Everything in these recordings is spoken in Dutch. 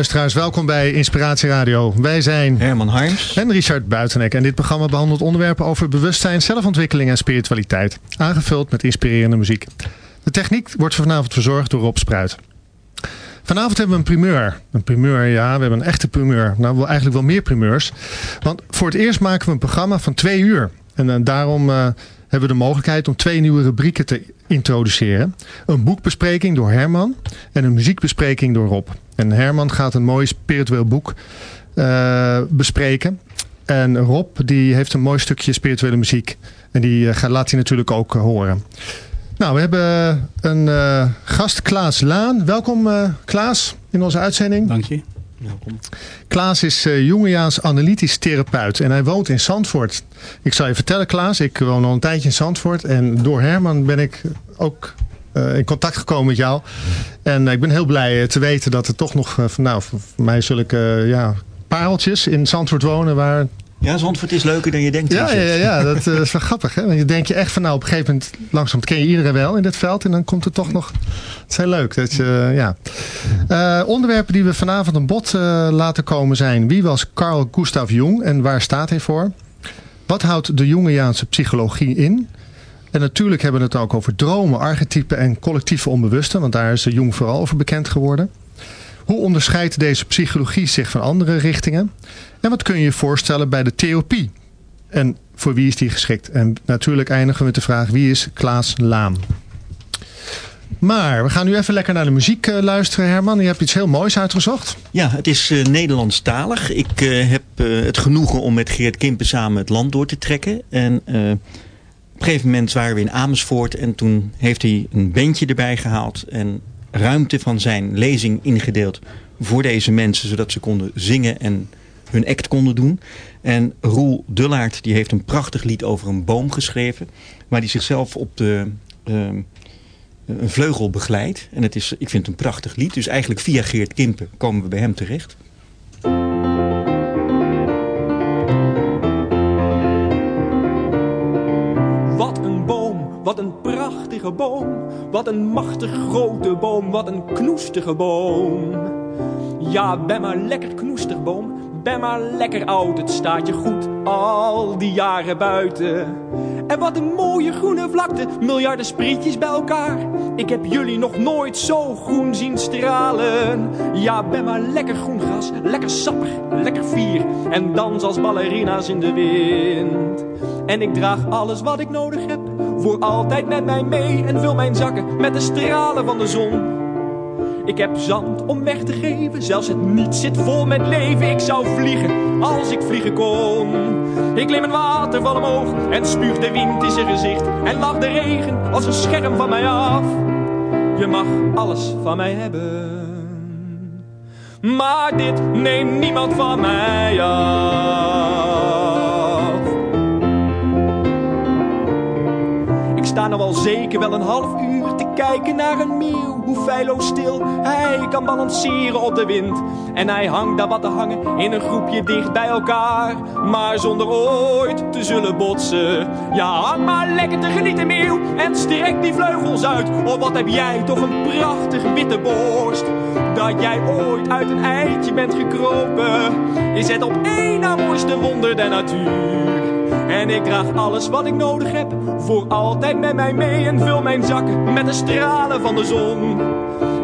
luisteraars, welkom bij Inspiratie Radio. Wij zijn Herman Harms. en Richard Buitenek en dit programma behandelt onderwerpen over bewustzijn, zelfontwikkeling en spiritualiteit. Aangevuld met inspirerende muziek. De techniek wordt vanavond verzorgd door Rob Spruit. Vanavond hebben we een primeur. Een primeur, ja, we hebben een echte primeur. Nou, eigenlijk wel meer primeurs. Want voor het eerst maken we een programma van twee uur. En eh, daarom eh, hebben we de mogelijkheid om twee nieuwe rubrieken te introduceren. Een boekbespreking door Herman en een muziekbespreking door Rob. En Herman gaat een mooi spiritueel boek eh, bespreken. En Rob die heeft een mooi stukje spirituele muziek. En die eh, gaat, laat hij natuurlijk ook eh, horen. Nou, we hebben een gast, Klaas Laan. Welkom Klaas in onze uitzending. Dank je. Welkom. Klaas is uh, Jungiaans analytisch therapeut en hij woont in Zandvoort. Ik zal je vertellen Klaas, ik woon al een tijdje in Zandvoort en door Herman ben ik ook eh, in contact gekomen met jou. En eh, ik ben heel blij eh, te weten dat er toch nog, eh, van- nou voor mij zulke eh, ja, pareltjes in Zandvoort wonen waar Ja, Zandvoort is leuker dan je denkt. ja, ja, ja, dat eh, is wel grappig. Hè? Want je denk je echt van nou op een gegeven moment langzaam ken je iedereen wel in dit veld. En dan komt er toch nog. Het is heel leuk. Dat je, eh, ja. Eh, onderwerpen die we vanavond aan bod laten komen zijn. Wie was Carl Gustav Jung en waar staat hij voor? Wat houdt de Jungiaanse psychologie in? En natuurlijk hebben we het ook over dromen, archetypen en collectieve onbewuste. Want daar is Jung vooral over bekend geworden. Hoe onderscheidt deze psychologie zich van andere richtingen? En wat kun je je voorstellen bij de therapie? En voor wie is die geschikt? En natuurlijk eindigen we met de vraag wie is Klaas Laan? Maar we gaan nu even lekker naar de muziek eh, luisteren Herman. Je hebt iets heel moois uitgezocht. Ja, het is eh, Nederlandstalig. Ik eh, heb het genoegen om met Geert Kimpen samen het land door te trekken. En op een gegeven moment waren we in Amersfoort. En toen heeft hij een bandje erbij gehaald. En ruimte van zijn lezing ingedeeld voor deze mensen. Zodat ze konden zingen en hun act konden doen. En Roel Dullaert die heeft een prachtig lied over een boom geschreven. Waar hij zichzelf op de... ehm, een vleugel begeleidt. En het is, ik vind het een prachtig lied. Dus eigenlijk via Geert Kimpen komen we bij hem terecht. Wat een boom, wat een prachtige boom. Wat een machtig grote boom, wat een knoestige boom. Ja, ben maar lekker knoestig boom, ben maar lekker oud. Het staat je goed al die jaren buiten. En wat een mooie groene vlakte, miljarden sprietjes bij elkaar. Ik heb jullie nog nooit zo groen zien stralen. Ja, ben maar lekker groen gras, lekker sappig, lekker fier. En dans als ballerina's in de wind. En ik draag alles wat ik nodig heb, voor altijd met mij mee. En vul mijn zakken met de stralen van de zon. Ik heb zand om weg te geven, zelfs het niet zit vol met leven. Ik zou vliegen als ik vliegen kon. Ik klim een waterval omhoog en spuug de wind in zijn gezicht. En lach de regen als een scherm van mij af. Je mag alles van mij hebben. Maar dit neemt niemand van mij af. Ik sta nou al zeker wel een half uur kijken naar een meeuw. Hoe feilloos stil hij kan balanceren op de wind. En hij hangt daar wat te hangen in een groepje dicht bij elkaar. Maar zonder ooit te zullen botsen. Ja, hang maar lekker te genieten meeuw. En strek die vleugels uit. Oh, wat heb jij toch een prachtig witte borst. Dat jij ooit uit een eitje bent gekropen. Is het op één na mooiste wonder der natuur. En ik draag alles wat ik nodig heb voor altijd met mij mee en vul mijn zakken met de stralen van de zon.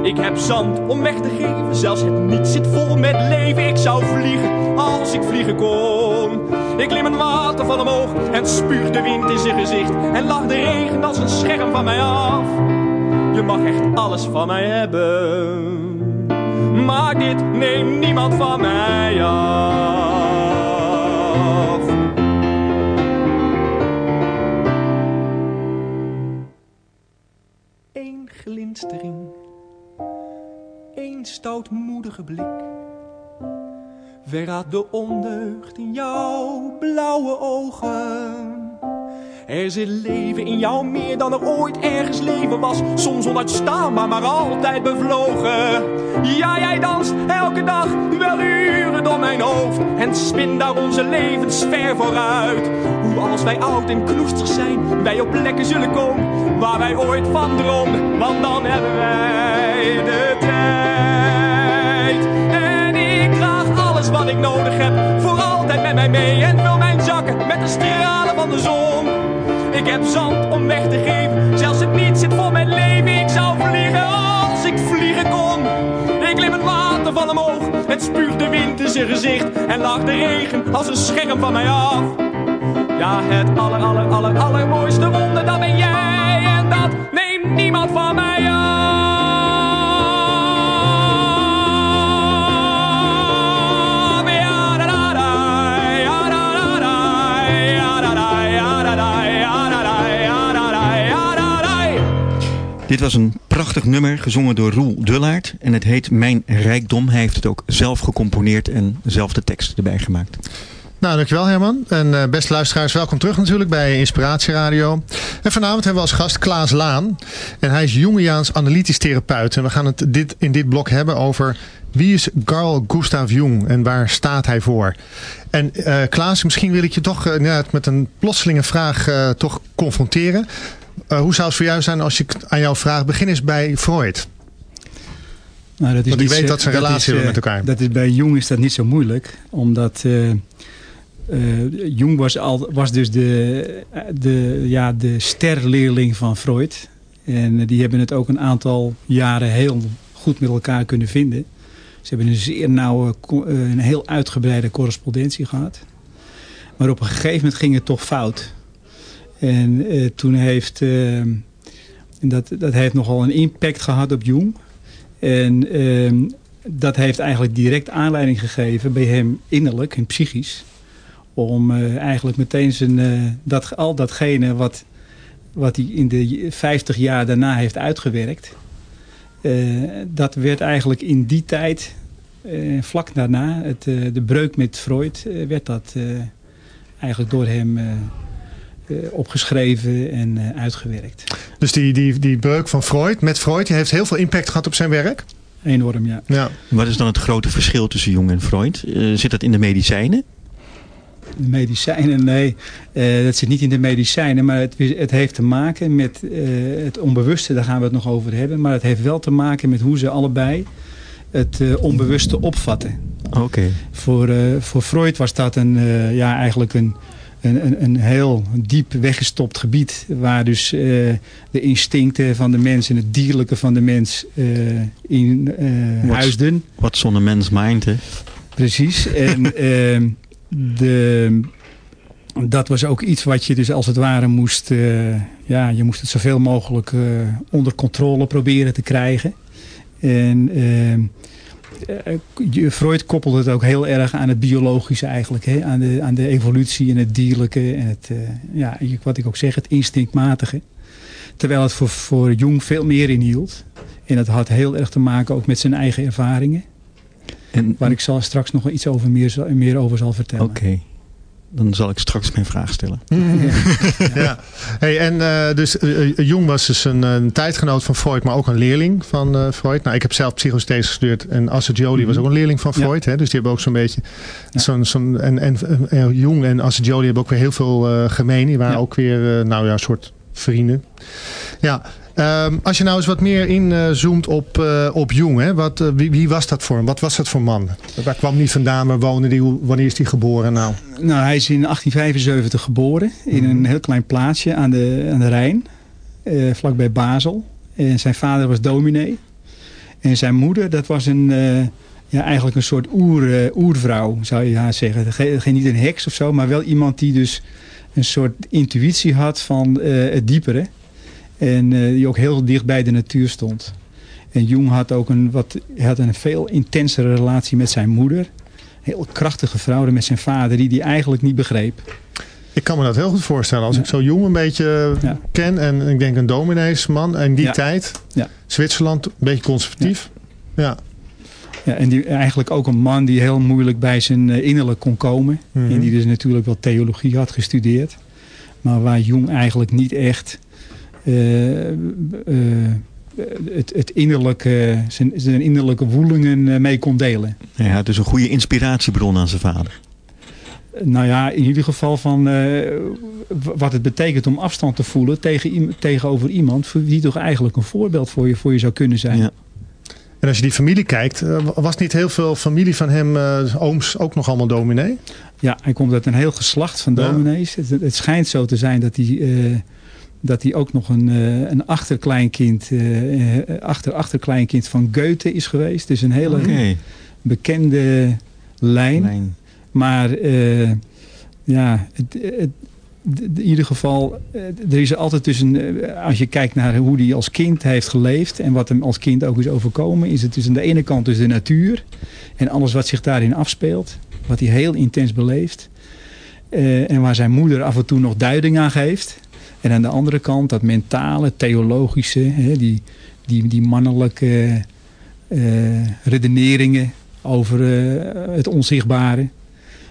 Ik heb zand om weg te geven, zelfs het niet zit vol met leven. Ik zou vliegen als ik vliegen kon. Ik klim een waterval omhoog en spuug de wind in zijn gezicht. En lach de regen als een scherm van mij af. Je mag echt alles van mij hebben. Maar dit neemt niemand van mij af. Stoutmoedige blik. Verraadt de ondeugd in jouw blauwe ogen. Er zit leven in jou meer dan er ooit ergens leven was. Soms onuitstaanbaar, maar altijd bevlogen. Ja, jij danst elke dag wel uren door mijn hoofd. En spin daar onze levens ver vooruit. Hoe als wij oud en knoestig zijn, wij op plekken zullen komen. Waar wij ooit van droomden, want dan hebben wij de tijd. En ik draag alles wat ik nodig heb, voor altijd met mij mee. En vul mijn zakken met de stralen van de zon. Ik heb zand om weg te geven, zelfs het niet zit vol met leven. Ik zou vliegen als ik vliegen kon. Ik klim het water van omhoog, het spuugt de wind in zijn gezicht. En lacht de regen als een scherm van mij af. Ja, het aller, aller, aller, allermooiste wonder, dat ben jij. En dat neemt niemand van mij af. Dit was een prachtig nummer gezongen door Roel Dullaert. En het heet Mijn Rijkdom. Hij heeft het ook zelf gecomponeerd en zelf de tekst erbij gemaakt. Nou, dankjewel Herman. En uh, beste luisteraars, welkom terug natuurlijk bij Inspiratie Radio. En vanavond hebben we als gast Klaas Laan. En hij is Jungiaans analytisch therapeut. En we gaan het dit, in dit blok hebben over wie is Carl Gustav Jung en waar staat hij voor? En uh, Klaas, misschien wil ik je toch uh, met een plotselinge vraag toch confronteren. Hoe zou het voor jou zijn als ik aan jou vraag, begin eens bij Freud. Nou, dat is Want ik weet zo- dat ze een relatie is, hebben eh, met elkaar. Dat is, bij Jung is dat niet zo moeilijk. Omdat eh, eh, Jung was, al, was dus de, de, ja, de sterleerling van Freud. En eh, die hebben het ook een aantal jaren heel goed met elkaar kunnen vinden. Ze hebben een zeer nauwe, eh, een heel uitgebreide correspondentie gehad. Maar op een gegeven moment ging het toch fout. En eh, toen heeft... eh, en dat, dat heeft nogal een impact gehad op Jung. En ehm, dat heeft eigenlijk direct aanleiding gegeven bij hem innerlijk en psychisch. Om eh, eigenlijk meteen zijn, eh, dat, al datgene wat, wat hij in de 50 jaar daarna heeft uitgewerkt. dat werd eigenlijk in die tijd, vlak daarna, het, de breuk met Freud, werd dat eigenlijk door hem opgeschreven en eh, uitgewerkt. Dus die, die, die breuk van Freud met Freud, die heeft heel veel impact gehad op zijn werk. Enorm, ja. Ja. Wat is dan het grote verschil tussen Jung en Freud? Eh, zit dat in de medicijnen? De medicijnen, nee, eh, dat zit niet in de medicijnen, maar het, het heeft te maken met eh, het onbewuste, daar gaan we het nog over hebben. Maar het heeft wel te maken met hoe ze allebei het eh, onbewuste opvatten. Oké. Voor, eh, voor Freud was dat een, eh, ja, eigenlijk een, een, een, een heel diep weggestopt gebied. Waar dus eh, de instincten van de mens en het dierlijke van de mens eh, in Wat- huisden. Wat zonder mens mind, hè? Precies. En ehm, de, dat was ook iets wat je dus als het ware moest... ja, je moest het zoveel mogelijk onder controle proberen te krijgen. En ehm, eh, Freud koppelde het ook heel erg aan het biologische eigenlijk. Hè? Aan, de, aan de evolutie en het dierlijke. En het, eh, ja, wat ik ook zeg, het instinctmatige. Terwijl het voor, voor Jung veel meer inhield. En dat had heel erg te maken ook met zijn eigen ervaringen. En, Waar ik zal straks nog iets over meer, meer over zal vertellen. Oké. Dan zal ik straks mijn vraag stellen. ja. Hey, en eh, dus eh, Jung was dus een, een tijdgenoot van Freud, maar ook een leerling van eh, Freud. Nou, ik heb zelf psychosynthese gestudeerd en Assagioli was Mhm. ook een leerling van Ja. Freud. Hè, dus die hebben ook zo'n beetje... Ja. Zo'n, zo'n, en, en, en Jung en Assagioli hebben ook weer heel veel eh, gemeen. Die waren Ja. ook weer, eh, nou ja, een soort vrienden. Ja, Ehm, als je nou eens wat meer inzoomt op, uh, op Jung. Hè? Wat, uh, wie, wie, was dat voor hem? Wat was dat voor man? Waar kwam niet vandaan? Waar woonde die? Wanneer is hij geboren nou? Nou, hij is in 1875 geboren. In een heel klein plaatsje aan de, aan de Rijn. Uh, vlakbij Basel. En zijn vader was dominee. En zijn moeder, dat was een, ja, eigenlijk een soort oer, oervrouw, zou je haar zeggen. Geen, geen, niet een heks of zo, maar wel iemand die dus een soort intuïtie had van het diepere. En uh, die ook heel dicht bij de natuur stond. En Jung had ook een, wat, had een veel intensere relatie met zijn moeder. Heel krachtige vrouw met zijn vader die hij eigenlijk niet begreep. Ik kan me dat heel goed voorstellen. Als Ja. ik zo Jung een beetje Ja. ken. En ik denk een domineesman. En die Ja. tijd. Ja. Zwitserland. Een beetje conservatief. Ja. Ja, en die, eigenlijk ook een man die heel moeilijk bij zijn eh, innerlijk kon komen. Mhm. En die dus natuurlijk wel theologie had gestudeerd. Maar waar Jung eigenlijk niet echt eh, eh, het, het innerlijke, zijn, zijn innerlijke woelingen eh, mee kon delen. Had dus een goede inspiratiebron aan zijn vader. Nou ja, in ieder geval van eh, wat het betekent om afstand te voelen tegen, tegenover iemand... voor wie toch eigenlijk een voorbeeld voor je, voor je zou kunnen zijn. Ja. En als je die familie kijkt. eh, Was niet heel veel familie van hem. eh, ooms ook nog allemaal dominee? Ja, hij komt uit een heel geslacht van Ja. dominees. Het, het schijnt zo te zijn dat hij, eh, dat hij ook nog een, eh, een achterkleinkind, eh, eh, achter, achterkleinkind van Goethe is geweest. Dus een hele bekende lijn. Lijn. Maar ja, het, het, in ieder geval, er is altijd tussen, eh, als je kijkt naar hoe hij als kind heeft geleefd en wat hem als kind ook is overkomen, is het dus aan de ene kant dus de natuur en alles wat zich daarin afspeelt, wat hij heel intens beleeft. En waar zijn moeder af en toe nog duiding aan geeft. En aan de andere kant dat mentale, theologische, hè, die, die, die mannelijke eh, redeneringen over eh, het onzichtbare.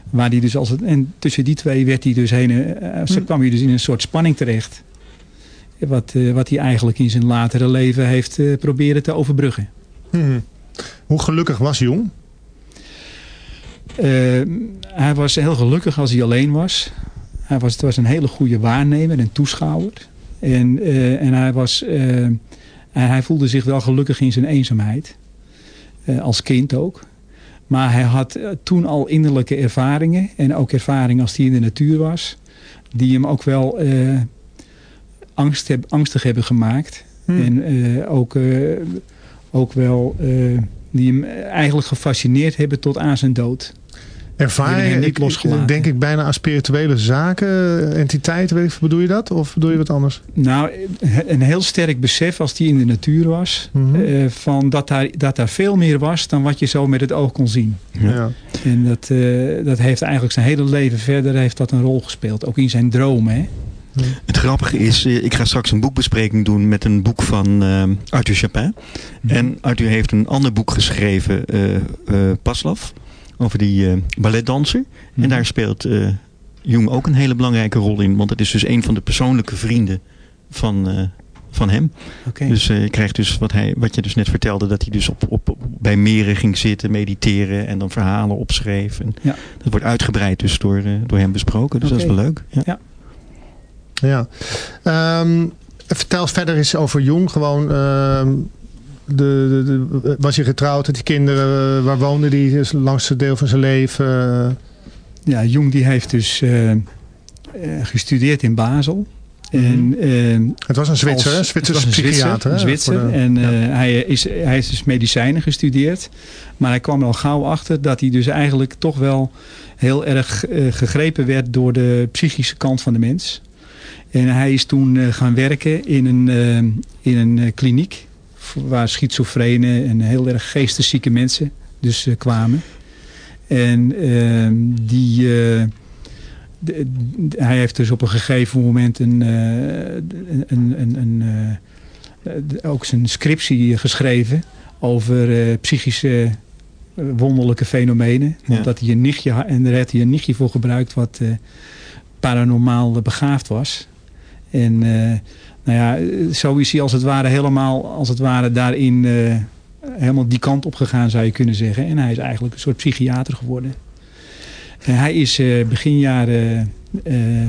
Waar die dus als het, en tussen die twee werd hij dus heen, ze Hm. kwam hij dus in een soort spanning terecht. Wat, wat hij eigenlijk in zijn latere leven heeft proberen te overbruggen. Hmm. Hoe gelukkig was Jong? Hij was heel gelukkig als hij alleen was. Hij was, het was een hele goede waarnemer en toeschouwer. En, eh, en hij, was, eh, en hij voelde zich wel gelukkig in zijn eenzaamheid. Eh, als kind ook. Maar hij had toen al innerlijke ervaringen. En ook ervaringen als hij in de natuur was. Die hem ook wel angst heb, angstig hebben gemaakt. Hmm. En ook, ook wel... die hem eigenlijk gefascineerd hebben tot aan zijn dood. Ervaar Die hebben je, hem niet ik- losgelaten. denk ik bijna aan spirituele zaken, entiteiten. Weet ik, bedoel je dat? Of bedoel je wat anders? Nou, een heel sterk besef als hij in de natuur was. Mhm. eh, van dat daar, dat daar veel meer was dan wat je zo met het oog kon zien. Ja. En dat, eh, dat heeft eigenlijk zijn hele leven verder heeft dat een rol gespeeld. Ook in zijn dromen. Hè? Het grappige is, eh, ik ga straks een boekbespreking doen met een boek van eh, Arthur Chapin. En Arthur heeft een ander boek geschreven, eh eh Paslav, over die eh, balletdanser. En daar speelt eh, Jung ook een hele belangrijke rol in. Want het is dus een van de persoonlijke vrienden van, eh, van hem. Oké. Dus eh, je krijgt dus wat, hij, wat je dus net vertelde, dat hij dus op, op, op- bij meren ging zitten, mediteren en dan verhalen opschreef. En Ja. Dat wordt uitgebreid dus door, eh, door hem besproken. Dus dat is wel leuk. Ja. Ja. Ehm, vertel verder eens over Jong. Gewoon, ehm, de, de, de- was hij getrouwd? Had hij kinderen? Waar woonde hij het langste deel van zijn leven? Ja, Jung die heeft dus eh, eh, gestudeerd in Basel. En, eh, Het was een Zwitser, als-? Zwitserse een psychiater. hè? Zwitser. De- en ja. hij, is, hij heeft dus medicijnen gestudeerd. Maar hij kwam er al gauw achter dat hij dus eigenlijk toch wel heel erg gegrepen werd door de psychische kant van de mens. En hij is toen gaan werken in een, in een kliniek waar schizofrene en heel erg geesteszieke mensen dus eh, kwamen. En ehm, die, eh, de- de- hij heeft dus op een gegeven moment een, eh, een, een, een, ook zijn scriptie geschreven over psychische wonderlijke fenomenen. Ja. Dat hij een nichtje en daar heeft hij een nichtje voor gebruikt wat paranormaal begaafd was. En nou ja, eh, zo is hij als het ware helemaal als het ware daarin eh, helemaal die kant op gegaan zou je kunnen zeggen. En hij is eigenlijk een soort psychiater geworden. En hij is uh, begin jaren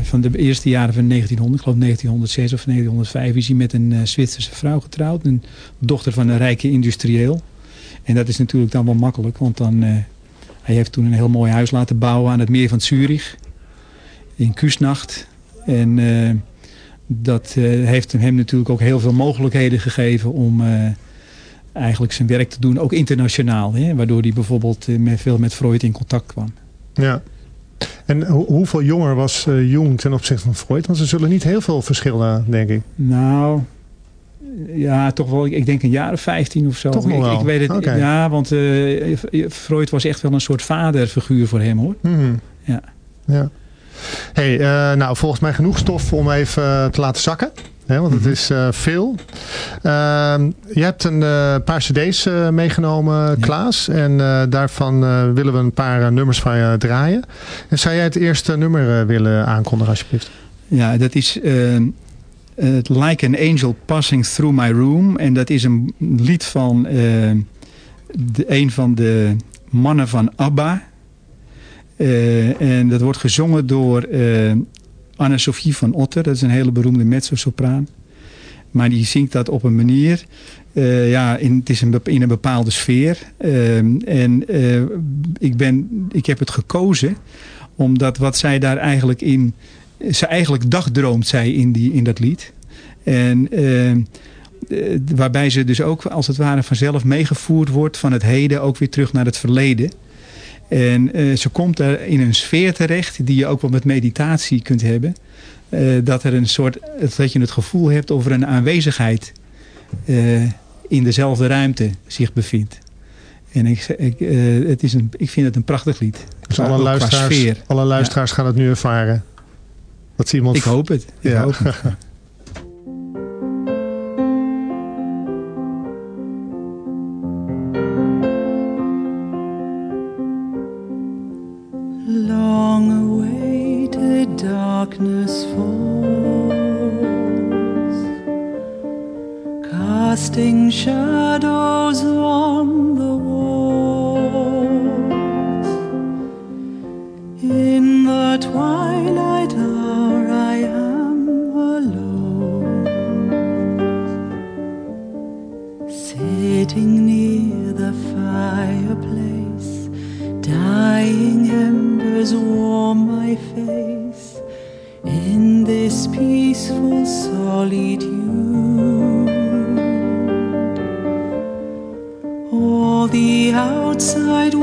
van de eerste jaren van 1900, ik geloof 1906 of 1905, is hij met een Zwitserse vrouw getrouwd. Een dochter van een rijke industrieel. En dat is natuurlijk dan wel makkelijk, want dan, hij heeft toen een heel mooi huis laten bouwen aan het meer van Zurich. In Kusnacht. En dat heeft hem natuurlijk ook heel veel mogelijkheden gegeven om eigenlijk zijn werk te doen, ook internationaal. Hè? Waardoor hij bijvoorbeeld met, veel met Freud in contact kwam. Ja. En hoeveel jonger was uh, Jung ten opzichte van Freud? Want ze zullen niet heel veel verschillen, denk ik. Nou, ja, toch wel. Ik denk een jaar of 15 of zo. Toch wel? Ik, ik weet het. Okay. Ja, want uh, Freud was echt wel een soort vaderfiguur voor hem, hoor. Hmm. Ja. ja. Hey, uh, nou, volgens mij genoeg stof om even te laten zakken. Hè, want het Mhm. is uh, veel. Uh, je hebt een uh, paar cd's meegenomen, ja. Klaas. En daarvan willen we een paar nummers van je draaien. En zou jij het eerste nummer willen aankondigen alsjeblieft? Ja, dat is Like an Angel Passing Through My Room. En dat is een lied van de, een van de mannen van ABBA. En dat wordt gezongen door Anne-Sophie van Otter, dat is een hele beroemde mezzo-sopraan. Maar die zingt dat op een manier, uh, ja, in, het is een, in een bepaalde sfeer. En ik, ben, ik heb het gekozen omdat wat zij daar eigenlijk in, ze eigenlijk dagdroomt zij in, die, in dat lied. En waarbij ze dus ook als het ware vanzelf meegevoerd wordt van het heden ook weer terug naar het verleden. En uh, ze komt daar in een sfeer terecht die je ook wel met meditatie kunt hebben. Uh, dat er een soort, dat je het gevoel hebt of er een aanwezigheid uh, in dezelfde ruimte zich bevindt. En ik, ik, het is een, ik vind het een prachtig lied. Dus alle luisteraars, alle luisteraars ja. gaan het nu ervaren. Dat iemand... Ik hoop het. Ik ja. hoop het. darkness falls, casting shadows on the walls. In the twilight hour, I am alone, sitting near the fireplace, dying embers warm peaceful solitude. All the outside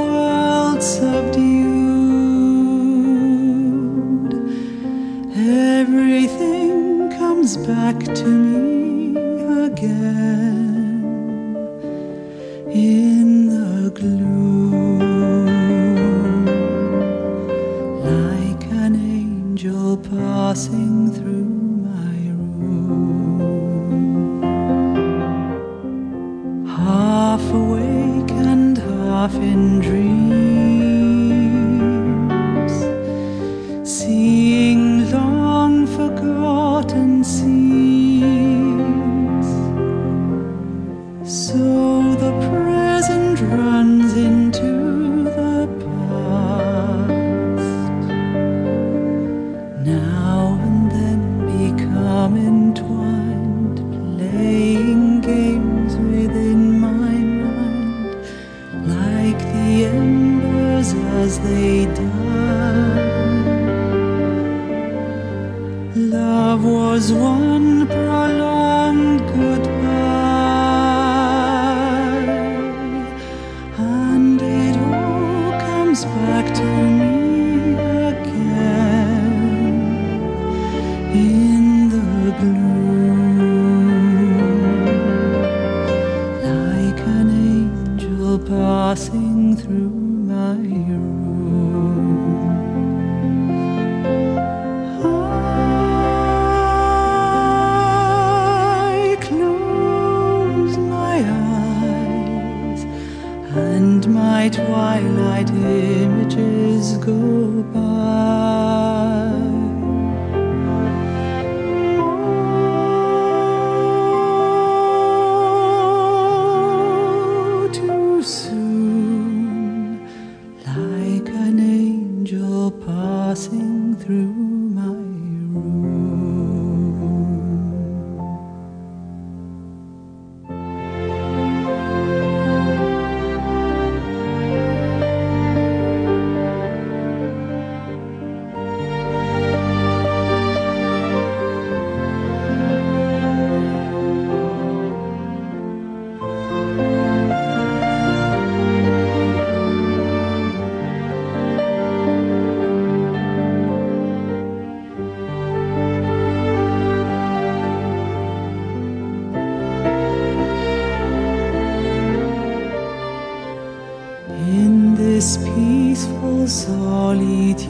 this peaceful solitude.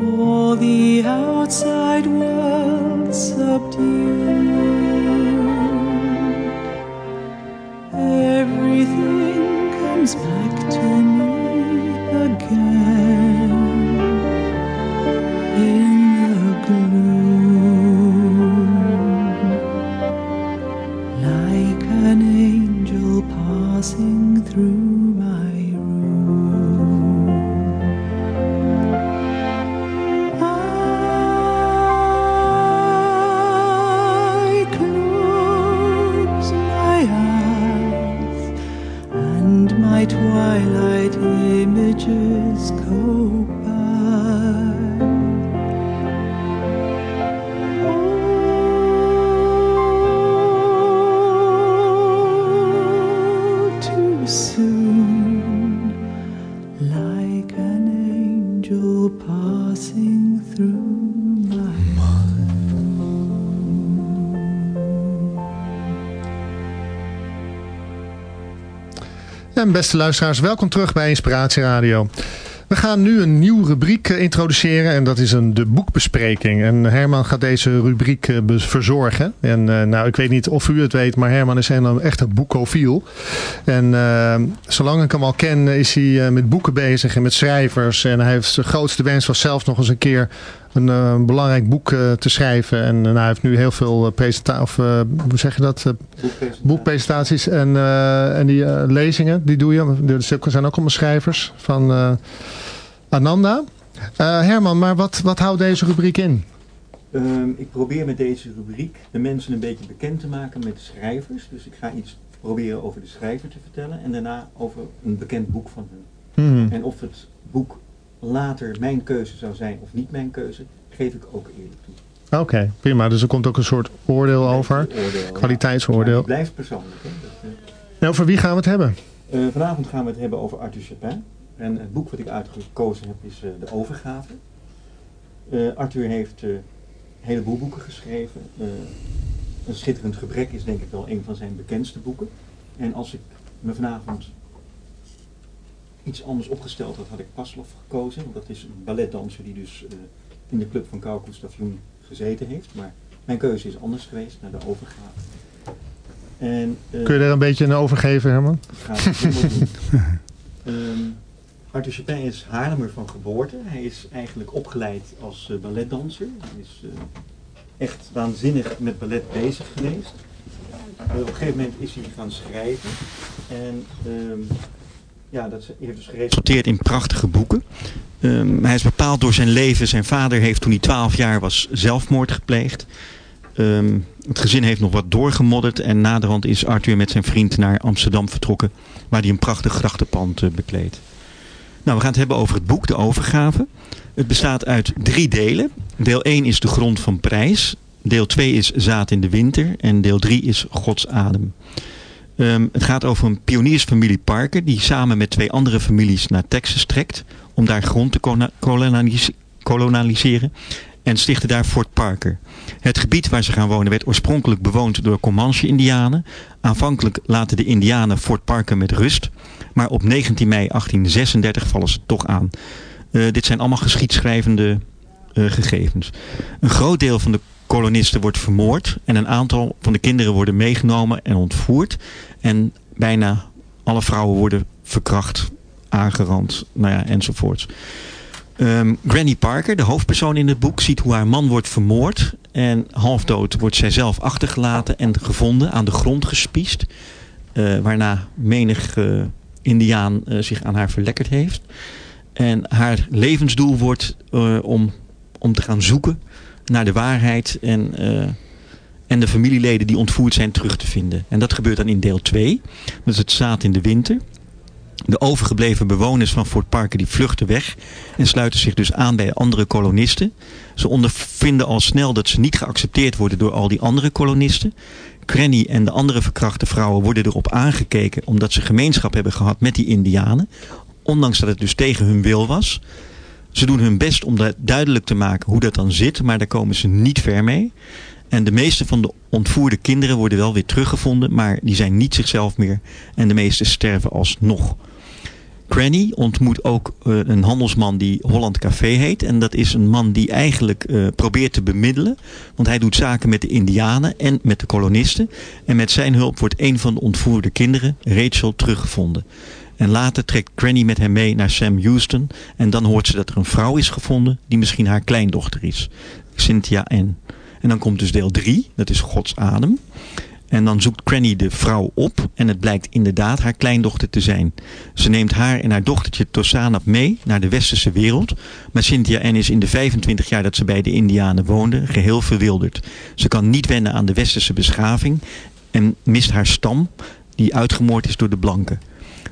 All the outside world subdued. Everything comes back beste luisteraars, welkom terug bij Inspiratie Radio. We gaan nu een nieuwe rubriek eh, introduceren en dat is een de boekbespreking. En Herman gaat deze rubriek eh, verzorgen. En eh, nou, ik weet niet of u het weet, maar Herman is een echt een boekofiel. En zolang ik hem al ken, is hij met boeken bezig en met schrijvers. En hij heeft zijn grootste wens was zelfs nog eens een keer een eh, belangrijk boek eh, te schrijven. En nou, hij heeft nu heel veel presentaties, of hoe zeg je dat? Boekpresentaties en, en die lezingen, die doe je. Er zijn ook allemaal schrijvers van Ananda. Herman, maar wat, wat houdt deze rubriek in? Ehm, ik probeer met deze rubriek de mensen een beetje bekend te maken met schrijvers. Dus ik ga iets proberen over de schrijver te vertellen en daarna over een bekend boek van hun. Hmm. En of het boek later mijn keuze zou zijn of niet mijn keuze, geef ik ook eerlijk toe. Oké, prima. Dus er komt ook een soort oordeel over. Oordeel. Kwaliteitsoordeel. Het blijft persoonlijk. Hè? Dat, eh, En over wie gaan we het hebben? Eh, vanavond gaan we het hebben over Arthur Chapin. En het boek wat ik uitgekozen heb is eh, De Overgave. Arthur heeft een heleboel boeken geschreven. Een schitterend gebrek is denk ik wel een van zijn bekendste boeken. En als ik me vanavond iets anders opgesteld had, had ik Pavlov gekozen. Want dat is een balletdanser die dus eh, in de club van Carl Gustav Jung gezeten heeft. Maar mijn keuze is anders geweest, naar De Overgave. En, eh, Kun je er een beetje een over geven, Herman? Ehm, Arthur Chapin is Haarlemmer van geboorte. Hij is eigenlijk opgeleid als eh, balletdanser. Hij is echt waanzinnig met ballet bezig geweest. Op een gegeven moment is hij gaan schrijven. En ehm, ja, dat heeft dus geresulteerd in prachtige boeken. Ehm, hij is bepaald door zijn leven. Zijn vader heeft toen hij 12 jaar was zelfmoord gepleegd. Ehm, het gezin heeft nog wat doorgemodderd en naderhand is Arthur met zijn vriend naar Amsterdam vertrokken, waar hij een prachtig grachtenpand uh, bekleedt. Nou, we gaan het hebben over het boek, De Overgave. Het bestaat uit drie delen. Deel 1 is De Grond van Prijs. Deel 2 is Zaad in de Winter. En deel 3 is Gods Adem. Um, het gaat over een pioniersfamilie Parker die samen met twee andere families naar Texas trekt om daar grond te kolonialiseren en stichtte daar Fort Parker. Het gebied waar ze gaan wonen werd oorspronkelijk bewoond door Comanche-Indianen. Aanvankelijk laten de Indianen Fort Parker met rust, maar op 19 mei 1836 vallen ze toch aan. Uh, dit zijn allemaal geschiedschrijvende uh, gegevens. Een groot deel van de kolonisten wordt vermoord en een aantal van de kinderen worden meegenomen en ontvoerd. En bijna alle vrouwen worden verkracht, aangerand, nou ja, enzovoorts. Um, Granny Parker, de hoofdpersoon in het boek, ziet hoe haar man wordt vermoord. En halfdood wordt zij zelf achtergelaten en gevonden, aan de grond gespiest. Uh, waarna menig uh, indiaan uh, zich aan haar verlekkerd heeft. En haar levensdoel wordt om, om te gaan zoeken naar de waarheid en, en de familieleden die ontvoerd zijn terug te vinden. En dat gebeurt dan in deel 2. Dat is het zaad in de winter. De overgebleven bewoners van Fort Parker die vluchten weg en sluiten zich dus aan bij andere kolonisten. Ze ondervinden al snel dat ze niet geaccepteerd worden door al die andere kolonisten. Cranny en de andere verkrachte vrouwen worden erop aangekeken omdat ze gemeenschap hebben gehad met die indianen. Ondanks dat het dus tegen hun wil was. Ze doen hun best om duidelijk te maken hoe dat dan zit, maar daar komen ze niet ver mee. En de meeste van de ontvoerde kinderen worden wel weer teruggevonden, maar die zijn niet zichzelf meer. En de meeste sterven alsnog. Granny ontmoet ook uh, een handelsman die Holland Café heet. En dat is een man die eigenlijk uh, probeert te bemiddelen. Want hij doet zaken met de indianen en met de kolonisten. En met zijn hulp wordt een van de ontvoerde kinderen, Rachel, teruggevonden. En later trekt Granny met hem mee naar Sam Houston. En dan hoort ze dat er een vrouw is gevonden die misschien haar kleindochter is. Cynthia N. En dan komt dus deel 3, dat is Gods adem. En dan zoekt Granny de vrouw op en het blijkt inderdaad haar kleindochter te zijn. Ze neemt haar en haar dochtertje Tosanap mee naar de westerse wereld. Maar Cynthia N is in de 25 jaar dat ze bij de indianen woonde geheel verwilderd. Ze kan niet wennen aan de westerse beschaving en mist haar stam die uitgemoord is door de blanken.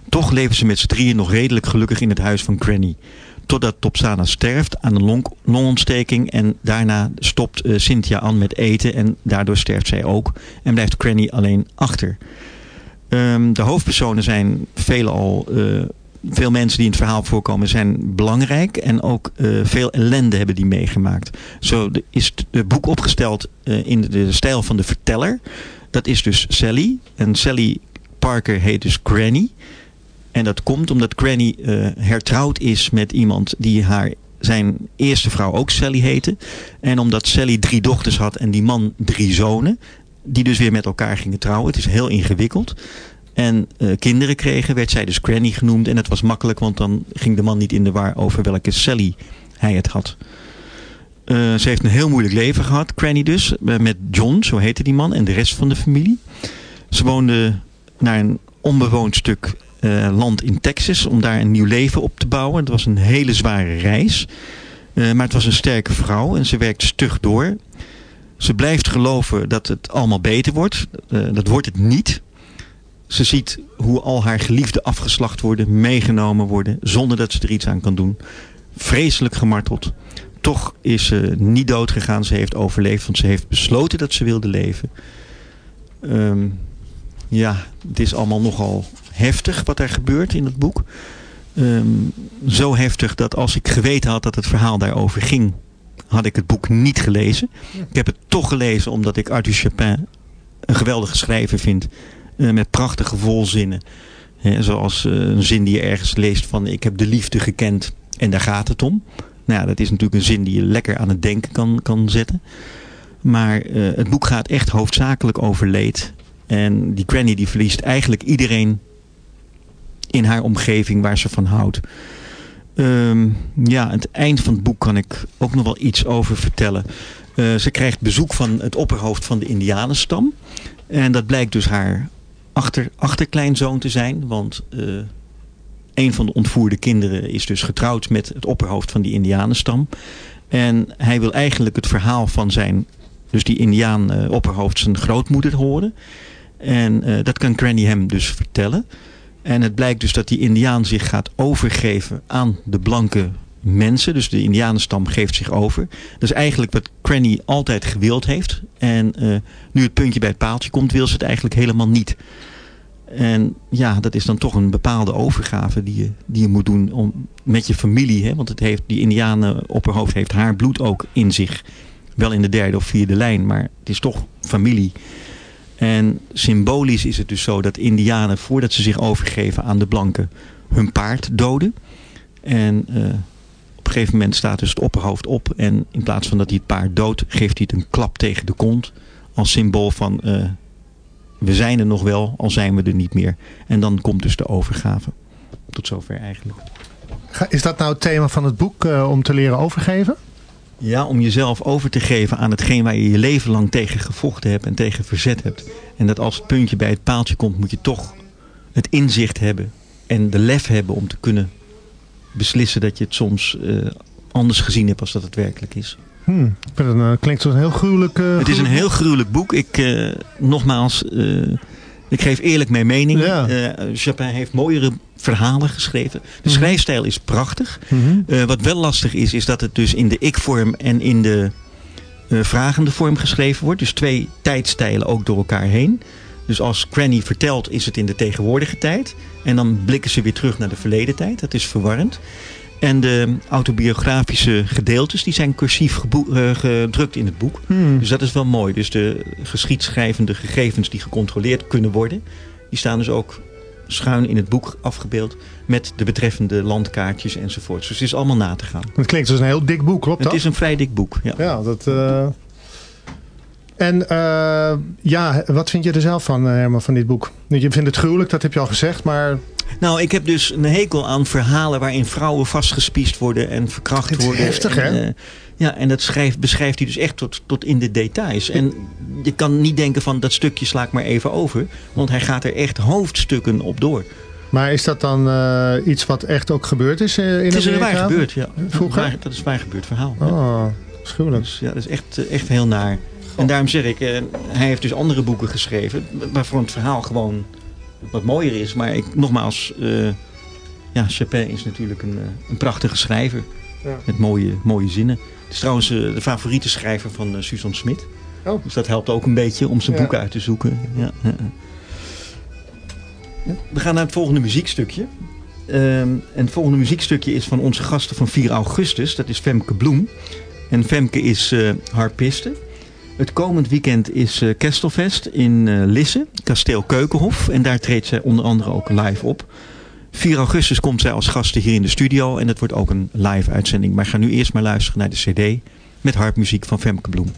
Toch leven ze met z'n drieën nog redelijk gelukkig in het huis van Granny. Totdat Topsana sterft aan een long longontsteking. En daarna stopt uh, Cynthia aan met eten. En daardoor sterft zij ook. En blijft Granny alleen achter. Um, de hoofdpersonen zijn veelal... Uh, veel mensen die in het verhaal voorkomen zijn belangrijk. En ook uh, veel ellende hebben die meegemaakt. Zo is het boek opgesteld in de, stijl van de verteller. Dat is dus Sally. En Sally Parker heet dus Granny. En dat komt omdat Granny uh, hertrouwd is met iemand die haar zijn eerste vrouw ook Sally heette. En omdat Sally drie dochters had en die man drie zonen. Die dus weer met elkaar gingen trouwen. Het is heel ingewikkeld. En uh, kinderen kregen, werd zij dus Granny genoemd. En het was makkelijk, want dan ging de man niet in de war over welke Sally hij het had. Uh, ze heeft een heel moeilijk leven gehad, Granny dus. Met John, zo heette die man, en de rest van de familie. Ze woonde naar een onbewoond stuk land in Texas om daar een nieuw leven op te bouwen. Het was een hele zware reis. Uh, maar het was een sterke vrouw en ze werkt stug door. Ze blijft geloven dat het allemaal beter wordt. Uh, dat wordt het niet. Ze ziet hoe al haar geliefden afgeslacht worden, meegenomen worden, zonder dat ze er iets aan kan doen. Vreselijk gemarteld. Toch is ze niet dood gegaan. Ze heeft overleefd, want ze heeft besloten dat ze wilde leven. Um, ja, het is allemaal nogal heftig wat er gebeurt in het boek. Um, zo heftig dat als ik geweten had dat het verhaal daarover ging, had ik het boek niet gelezen. Ik heb het toch gelezen omdat ik Arthur Chapin een geweldige schrijver vind. Uh, met prachtige volzinnen. He, zoals uh, een zin die je ergens leest van ik heb de liefde gekend en daar gaat het om. Nou ja, dat is natuurlijk een zin die je lekker aan het denken kan, kan zetten. Maar uh, het boek gaat echt hoofdzakelijk over leed. En die Granny die verliest eigenlijk iedereen in haar omgeving waar ze van houdt. Um, ja, het eind van het boek kan ik ook nog wel iets over vertellen. Uh, ze krijgt bezoek van het opperhoofd van de indianenstam. En dat blijkt dus haar achter, achterkleinzoon te zijn. Want uh, een van de ontvoerde kinderen is dus getrouwd met het opperhoofd van die indianenstam. En hij wil eigenlijk het verhaal van zijn, dus die indiaan uh, opperhoofd zijn grootmoeder horen. En dat kan Granny hem dus vertellen. En het blijkt dus dat die indiaan zich gaat overgeven aan de blanke mensen. Dus de indianenstam geeft zich over. Dat is eigenlijk wat Granny altijd gewild heeft. En uh, nu het puntje bij het paaltje komt, wil ze het eigenlijk helemaal niet. En ja, dat is dan toch een bepaalde overgave die je, die je moet doen om, met je familie. Hè? Want het heeft, die indianen opperhoofd heeft haar bloed ook in zich. Wel in de derde of vierde lijn, maar het is toch familie. En symbolisch is het dus zo dat indianen voordat ze zich overgeven aan de blanken hun paard doden. En uh, op een gegeven moment staat dus het opperhoofd op. En in plaats van dat hij het paard doodt, geeft hij het een klap tegen de kont. Als symbool van uh, we zijn er nog wel, al zijn we er niet meer. En dan komt dus de overgave. Tot zover eigenlijk. Is dat nou het thema van het boek uh, om te leren overgeven? Ja, om jezelf over te geven aan hetgeen waar je je leven lang tegen gevochten hebt en tegen verzet hebt. En dat als het puntje bij het paaltje komt, moet je toch het inzicht hebben en de lef hebben om te kunnen beslissen dat je het soms uh, anders gezien hebt als dat het werkelijk is. Hmm, dat uh, klinkt een heel gruwelijk... Uh, het is een heel gruwelijk boek. Ik, nogmaals, ik geef eerlijk mijn mening. Ja. Chapin heeft mooiere verhalen geschreven. De schrijfstijl is prachtig. Mhm. Mm -hmm. uh, wat wel lastig is, is dat het dus in de ik-vorm en in de uh, vragende vorm geschreven wordt. Dus twee tijdstijlen ook door elkaar heen. Dus als Granny vertelt, is het in de tegenwoordige tijd. En dan blikken ze weer terug naar de verleden tijd. Dat is verwarrend. En de autobiografische gedeeltes, die zijn cursief uh, gedrukt in het boek. Hmm. Dus dat is wel mooi. Dus de geschiedschrijvende gegevens die gecontroleerd kunnen worden, die staan dus ook schuin in het boek afgebeeld met de betreffende landkaartjes enzovoort. Dus het is allemaal na te gaan. Het klinkt als een heel dik boek, klopt dat? Het is een vrij dik boek, ja. Ja, dat... Uh... En uh, ja, wat vind je er zelf van, Herman, van dit boek? Je vindt het gruwelijk, dat heb je al gezegd, maar... Nou, ik heb dus een hekel aan verhalen waarin vrouwen vastgespiest worden en verkracht worden. Heftig, hè? Uh, ja, en dat schrijft, beschrijft hij dus echt tot, tot in de details. En je kan niet denken van dat stukje sla ik maar even over. Want hij gaat er echt hoofdstukken op door. Maar is dat dan uh, iets wat echt ook gebeurd is uh, in Het is Amerika? een waar gebeurd, ja. Vroeger? Waar, dat is een waar gebeurd verhaal. Oh, ja. schuwelijk. Dus, ja, dat is echt, echt heel naar. En daarom zeg ik, uh, hij heeft dus andere boeken geschreven... waarvan het verhaal gewoon wat mooier is. Maar ik, nogmaals, ja, Chapin is natuurlijk een, een prachtige schrijver. Ja. Met mooie, mooie zinnen. Het is trouwens de favoriete schrijver van Susan Smit. Oh. Dus dat helpt ook een beetje om zijn Ja. boek uit te zoeken. Ja. We gaan naar het volgende muziekstukje. Ehm, en het volgende muziekstukje is van onze gasten van 4 augustus. Dat is Femke Bloem. En Femke is eh, harpiste. Het komend weekend is eh Kestelfest in eh, Lisse, kasteel Keukenhof. En daar treedt zij onder andere ook live op. 4 augustus komt zij als gasten hier in de studio. En dat wordt ook een live uitzending. Maar ga nu eerst maar luisteren naar de cd met harpmuziek van Femke Bloem.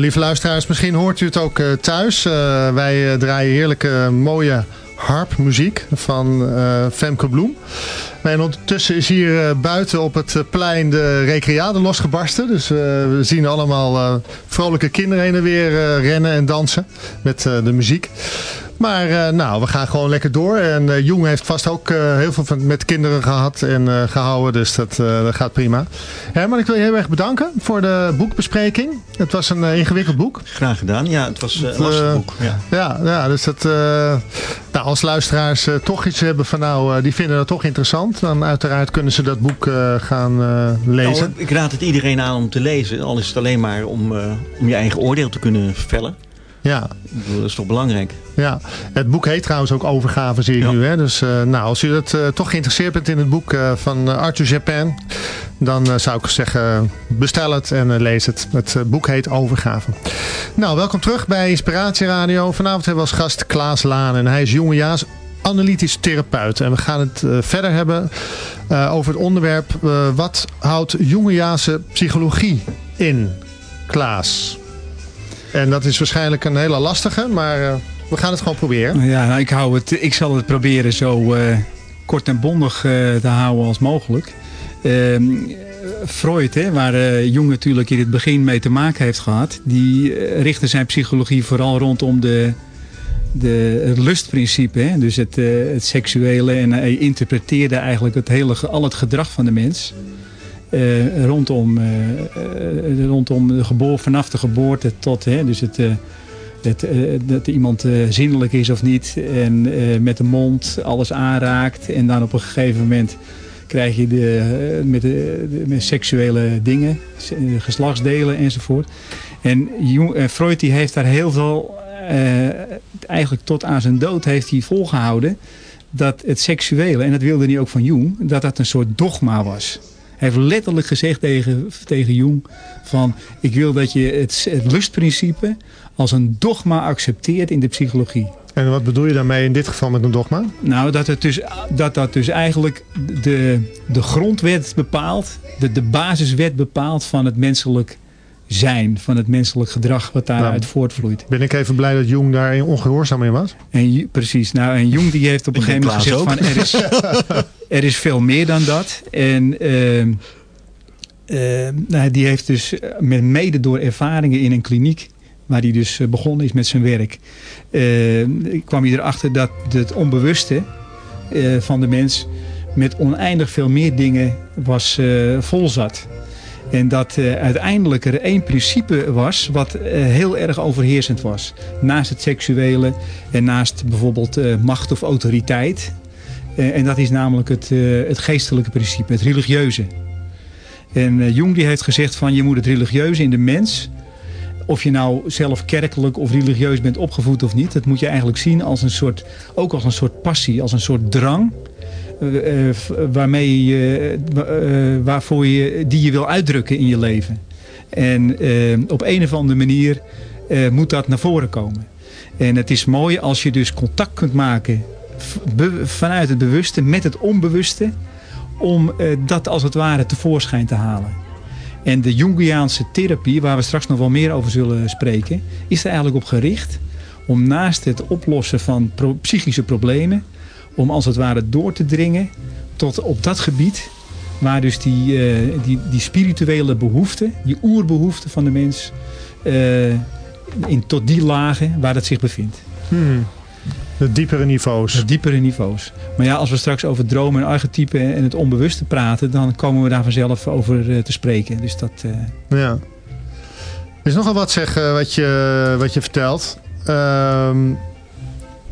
Lieve luisteraars, misschien hoort u het ook uh, thuis. Uh, wij draaien heerlijke, mooie harpmuziek van Femke Bloem. En ondertussen is hier buiten op het plein de recreade losgebarsten. Dus we zien allemaal vrolijke kinderen heen en weer rennen en dansen met de muziek. Maar uh, nou, we gaan gewoon lekker door. En uh, Jong heeft vast ook uh, heel veel van, met kinderen gehad en gehouden. Dus dat, dat gaat prima. Herman, ik wil je heel erg bedanken voor de boekbespreking. Het was een ingewikkeld boek. Graag gedaan. Ja, het was een lastig boek. Ja, ja, ja dus dat, nou, als luisteraars toch iets hebben van nou, die vinden dat toch interessant. Dan uiteraard kunnen ze dat boek gaan lezen. Nou, ik raad het iedereen aan om te lezen. Al is het alleen maar om, om je eigen oordeel te kunnen vellen. Ja. Dat is toch belangrijk. Ja, het boek heet trouwens ook Overgave, zie ik ja. nu. Hè? Dus uh, nou, als u dat, uh, toch geïnteresseerd bent in het boek uh, van Arthur Japan, dan zou ik zeggen, bestel het en lees het. Het boek heet Overgave. Nou, welkom terug bij Inspiratie Radio. Vanavond hebben we als gast Klaas Laan en hij is jongejaars analytisch therapeut. En we gaan het verder hebben over het onderwerp, wat houdt jongejaarse psychologie in, Klaas? En dat is waarschijnlijk een hele lastige, maar uh, we gaan het gewoon proberen. Ja, nou, ik, hou het, ik zal het proberen zo uh, kort en bondig uh, te houden als mogelijk. Ehm, Freud, hè, waar Jung natuurlijk in het begin mee te maken heeft gehad, die richtte zijn psychologie vooral rondom de, de, het lustprincipe. Hè, dus het, het seksuele. En hij interpreteerde eigenlijk het hele, al het gedrag van de mens. Rondom, rondom de geboorte, vanaf de geboorte tot hè, dus het, dat iemand zinnelijk is of niet. En met de mond alles aanraakt. En dan op een gegeven moment krijg je de, eh, met, de, met seksuele dingen, geslachtsdelen enzovoort. En Freud die heeft daar heel veel, eigenlijk tot aan zijn dood heeft hij volgehouden dat het seksuele, en dat wilde hij ook van Jung, dat dat een soort dogma was. Hij heeft letterlijk gezegd tegen, tegen Jung van ik wil dat je het, het lustprincipe als een dogma accepteert in de psychologie. En wat bedoel je daarmee in dit geval met een dogma? Nou, dat het dus, dat, dat dus eigenlijk de, de grondwet bepaalt, de, de basiswet bepaalt van het menselijk zijn, van het menselijk gedrag wat daaruit nou, voortvloeit. Ben ik even blij dat Jung daar ongehoorzaam in was? En, precies, nou en Jung die heeft op een gegeven moment gezegd van er is, er is veel meer dan dat. En uh, uh, nou, die heeft dus met mede door ervaringen in een kliniek waar hij dus eh, begonnen is met zijn werk, uh, kwam hij erachter dat het onbewuste uh, van de mens met oneindig veel meer dingen was uh, volzat. En dat uiteindelijk er één principe was wat heel erg overheersend was. Naast het seksuele en naast bijvoorbeeld macht of autoriteit. en dat is namelijk het, het geestelijke principe, het religieuze. En Jung die heeft gezegd van je moet het religieuze in de mens of je nou zelf kerkelijk of religieus bent opgevoed of niet. Dat moet je eigenlijk zien als een soort, ook als een soort passie, als een soort drang. Uh, waarmee je, uh, waarvoor je, die je wil uitdrukken in je leven. En op een of andere manier moet dat naar voren komen. En het is mooi als je dus contact kunt maken vanuit het bewuste met het onbewuste. Om dat als het ware tevoorschijn te halen. En de Jungiaanse therapie, waar we straks nog wel meer over zullen spreken, is er eigenlijk op gericht om naast het oplossen van psychische problemen, om als het ware door te dringen tot op dat gebied waar dus die, uh, die, die spirituele behoeften, die oerbehoeften van de mens, uh, in, tot die lagen waar het zich bevindt. Hmm. De diepere niveaus. De diepere niveaus. Maar ja, als we straks over dromen en archetypen en het onbewuste praten... dan komen we daar vanzelf over eh, te spreken. Dus dat... Ja. Er is nogal wat zeggen wat je, wat je vertelt. Um,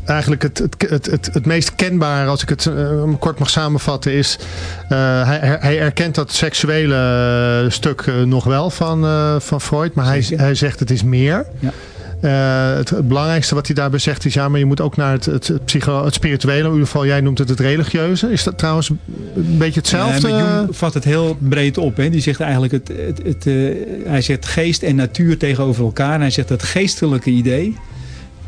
eigenlijk het, het, het, het, het meest kenbare, als ik het uh, kort mag samenvatten, is... Uh, hij, hij erkent dat seksuele stuk nog wel van, van Freud. Maar hij, hij zegt het is meer. Ja. Uh, het, het, belangrijkste wat hij daarbij zegt is... ja, maar je moet ook naar het, het, het, psycho, het spirituele. In ieder geval, jij noemt het het religieuze. Is dat trouwens een beetje hetzelfde? Nee, maar Jung vat het heel breed op. Hè. Die zegt eigenlijk... Het, het, het, uh, hij zegt geest en natuur tegenover elkaar. En hij zegt dat geestelijke idee...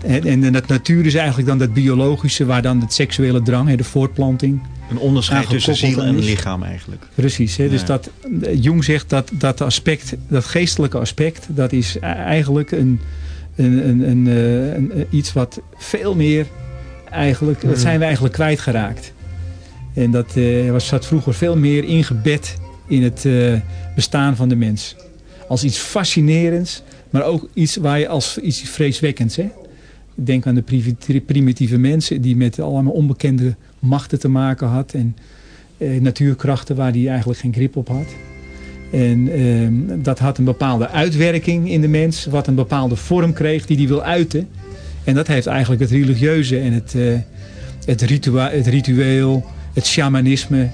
En, en dat natuur is eigenlijk dan dat biologische... waar dan het seksuele drang, hè, de voortplanting... Een onderscheid tussen ziel en lichaam eigenlijk. Precies. Hè? Dus dat, Jung zegt dat dat aspect, dat geestelijke aspect... dat is eigenlijk een een, een, een, eh, een, iets wat veel meer eigenlijk, dat zijn we eigenlijk kwijtgeraakt. En dat uh, was, zat vroeger veel meer ingebed in het uh, bestaan van de mens. Als iets fascinerends, maar ook iets waar je als iets vreeswekkends. Hè? Denk aan de primitieve mensen die met allemaal onbekende machten te maken had. En uh, natuurkrachten waar die eigenlijk geen grip op had. En uh, dat had een bepaalde uitwerking in de mens, wat een bepaalde vorm kreeg die hij wil uiten. En dat heeft eigenlijk het religieuze en het, uh, het, het ritueel, het shamanisme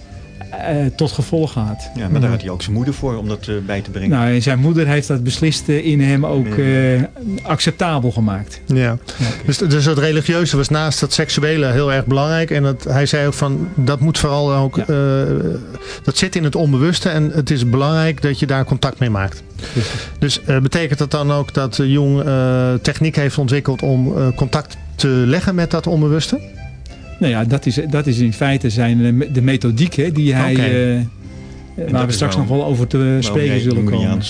uh, tot gevolg gehad. Ja, maar daar had hij ook zijn moeder voor om dat uh, bij te brengen. Nou, en zijn moeder heeft dat beslist in hem ook uh, acceptabel gemaakt. Ja, ja. Dus, dus het religieuze was naast het seksuele heel erg belangrijk. En dat, hij zei ook van, dat moet vooral ook, ja. dat zit in het onbewuste. En het is belangrijk dat je daar contact mee maakt. Dus betekent dat dan ook dat Jong techniek heeft ontwikkeld om contact te leggen met dat onbewuste? Nou ja, dat is, dat is in feite zijn de methodiek hè, die hij, okay. uh, waar we straks nog wel over te spreken zullen komen.